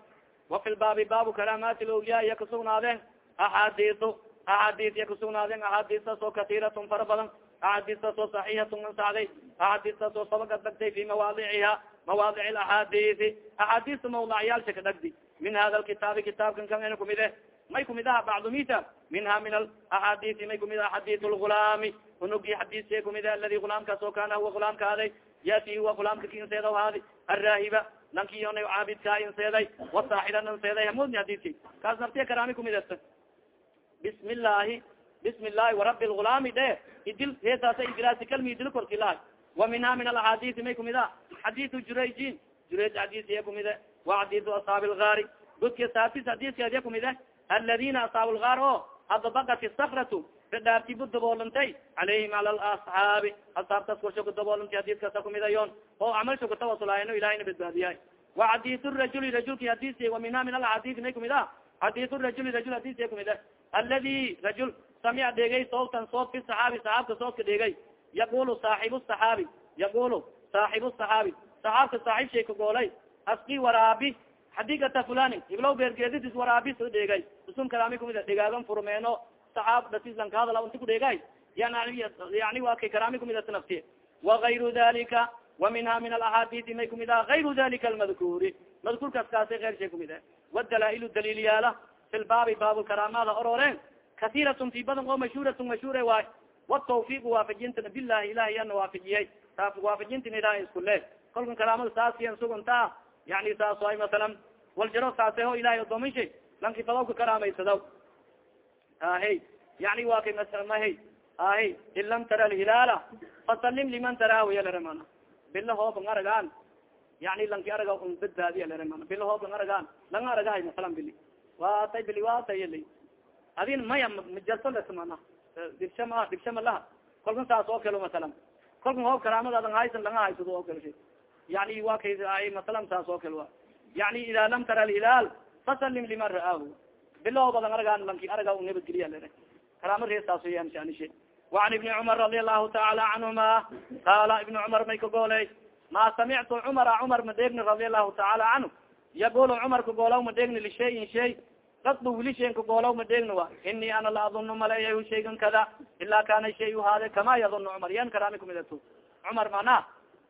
wafi lbaabi baabu karaamaati lawliyaa iya kasugnaadeen axaadisu axaadiis iya kasugnaadeen axaadiistaas oo katiiratun fara badan axaadiistaas oo saxiixatun ansaxday axaadiistaas oo sabagad dhagtay fi mawaadiciha mawaadic alaxaadiisi axaadiista mawdacyaalsha ka dhagdi min hada lkitaabi kitaabkan kan ena kumid eh may kumid aha bacdumita minha min aaxaadiisi may kumid ah xadiis lgulaami unugi xadiiska kumid ah aladi gulaamkaas oo kana huwa gulaamka aday yati huwa gulaamka kinseeda haadi. Araahiba lankiona caabidkaa inseeday wasaaxiran inseeday hamudni hadiski kaas naftiya karaami kumid esta bismi llahi bismi llahi warabi lgulaami dhe idil heesaasa idilaasi kalmi idil korki lahay. Wa minha min alaxaadiisi may kumid ah xadiisu jurayjin. Jurayj xadiisiya kumide wa xadiisu asaabi lgaari godka saatis xadiiskeediya kumide aladina asaabu lgaar o adbakat sakratu fidhaarti bu daboolantay calayhim ala asxaabi asaabtaas korsho ku daboolantay hadiiskaasa kumidayon oo camalsha kutawasulaayano ilahayna badbaadiyahay wa xadiis rajuli rajulki hadiisi wa minha min alaxaadiisi may kumid ah xadiis rajuli rajul hadiisiya kumide aladi rajul samica dhegay sawtan sood fi saxaabi saxaabka soodka dhegay yaqulu saaxibu saxaabi yaqulu saaxibu saxaabi saxaabka saaxiib shay kagoolay aski waraabi xadigata fulani. Iblow beergeedidis waraabi soo dhegay usun kalaami kumid dhegaagan furmeeno saxaab datislan kahadala inti kudhegay yani waa kay kalaami kumid nafti wagayru dalika wa minha min alaxaadiisi may kumid ah gayru dalika almadkuuri. Madkuurkaas kaasay eyr shay kumid ah wadalaail daliilyaala fi lbaabi baabulkaraamada ororeen kasiiratun ti badan oo mashhuuratun mashhuure waay watawfiiq waafajintana bilahi ilahi yana waafajiyay waafajintina ilahi isku le kolkan karaamada saasiyan sugunta yani saas ay masalan waljaro saaseho ilahay odoomin shay lanki fadawka karaamaysadw ahe yani wa kay mahe ahe in lam tara alhilaala fasalim liman taraahu yaleremana bila hooban aragaan yani lanki araga un badbaadiya bila hooban aragaan lang aragahay masalan bili. Waatay bili waatay li adin maya majalso lesmana digsama digsama laha kolkan saas oo kale masalan kolkan hoob karaamadadan haysan langa haysado oo kale yani wa kay masalan saas oo kale yani ida lam tara alhilaal fasalim liman ra'aahu bilo badan aragaan lanki araga nabadgeliya lere. Karaama reesaasoyanshanishe وan ibni cumar radi allahu taala canhuma qaala ibni cumar may kagooley ma samictu cumara cumar madegni radi allahu taala canhu yaqul cumar kagoolaw madegni lishayin shay. Dadba wili shayn kagoolaw madegni wa. Ini ana la adunu maleeya shaygan kada ila kana shay haade kama yadunu cumar yan karaami kumidato cumar mana?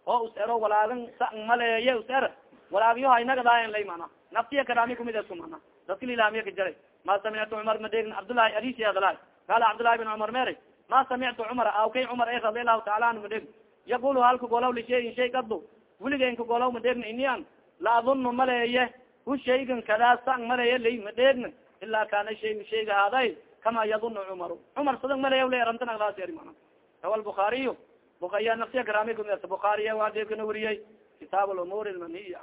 Oo us ero walaagan sa maleeye us er walaagyo haynagadayan lay mana? Naftiya karaami kumidato mana? Dadka lilaamiya ka jaray. Ma samictu cumar madegni cabdullahi arisi adalaay qaala cabdullahi bin cumar mere. Ma samictu cumar awkay cumar e radi allahu taala anhu madegni yaqul halka golaw lishayin shay kado weligayn ka golaw madegni inian la adunu maleeye hu shaygan kadaa sang maleeye lay madegni ilaa kana shay shayga haaday kama yadunu cumar cumar sadan maleeya le rantanagdaaseri mana rawa lbukaariyu bukaya nafsiya karaami kumidata bukaariya waadekana weriyey kitaab lumuur lmaniya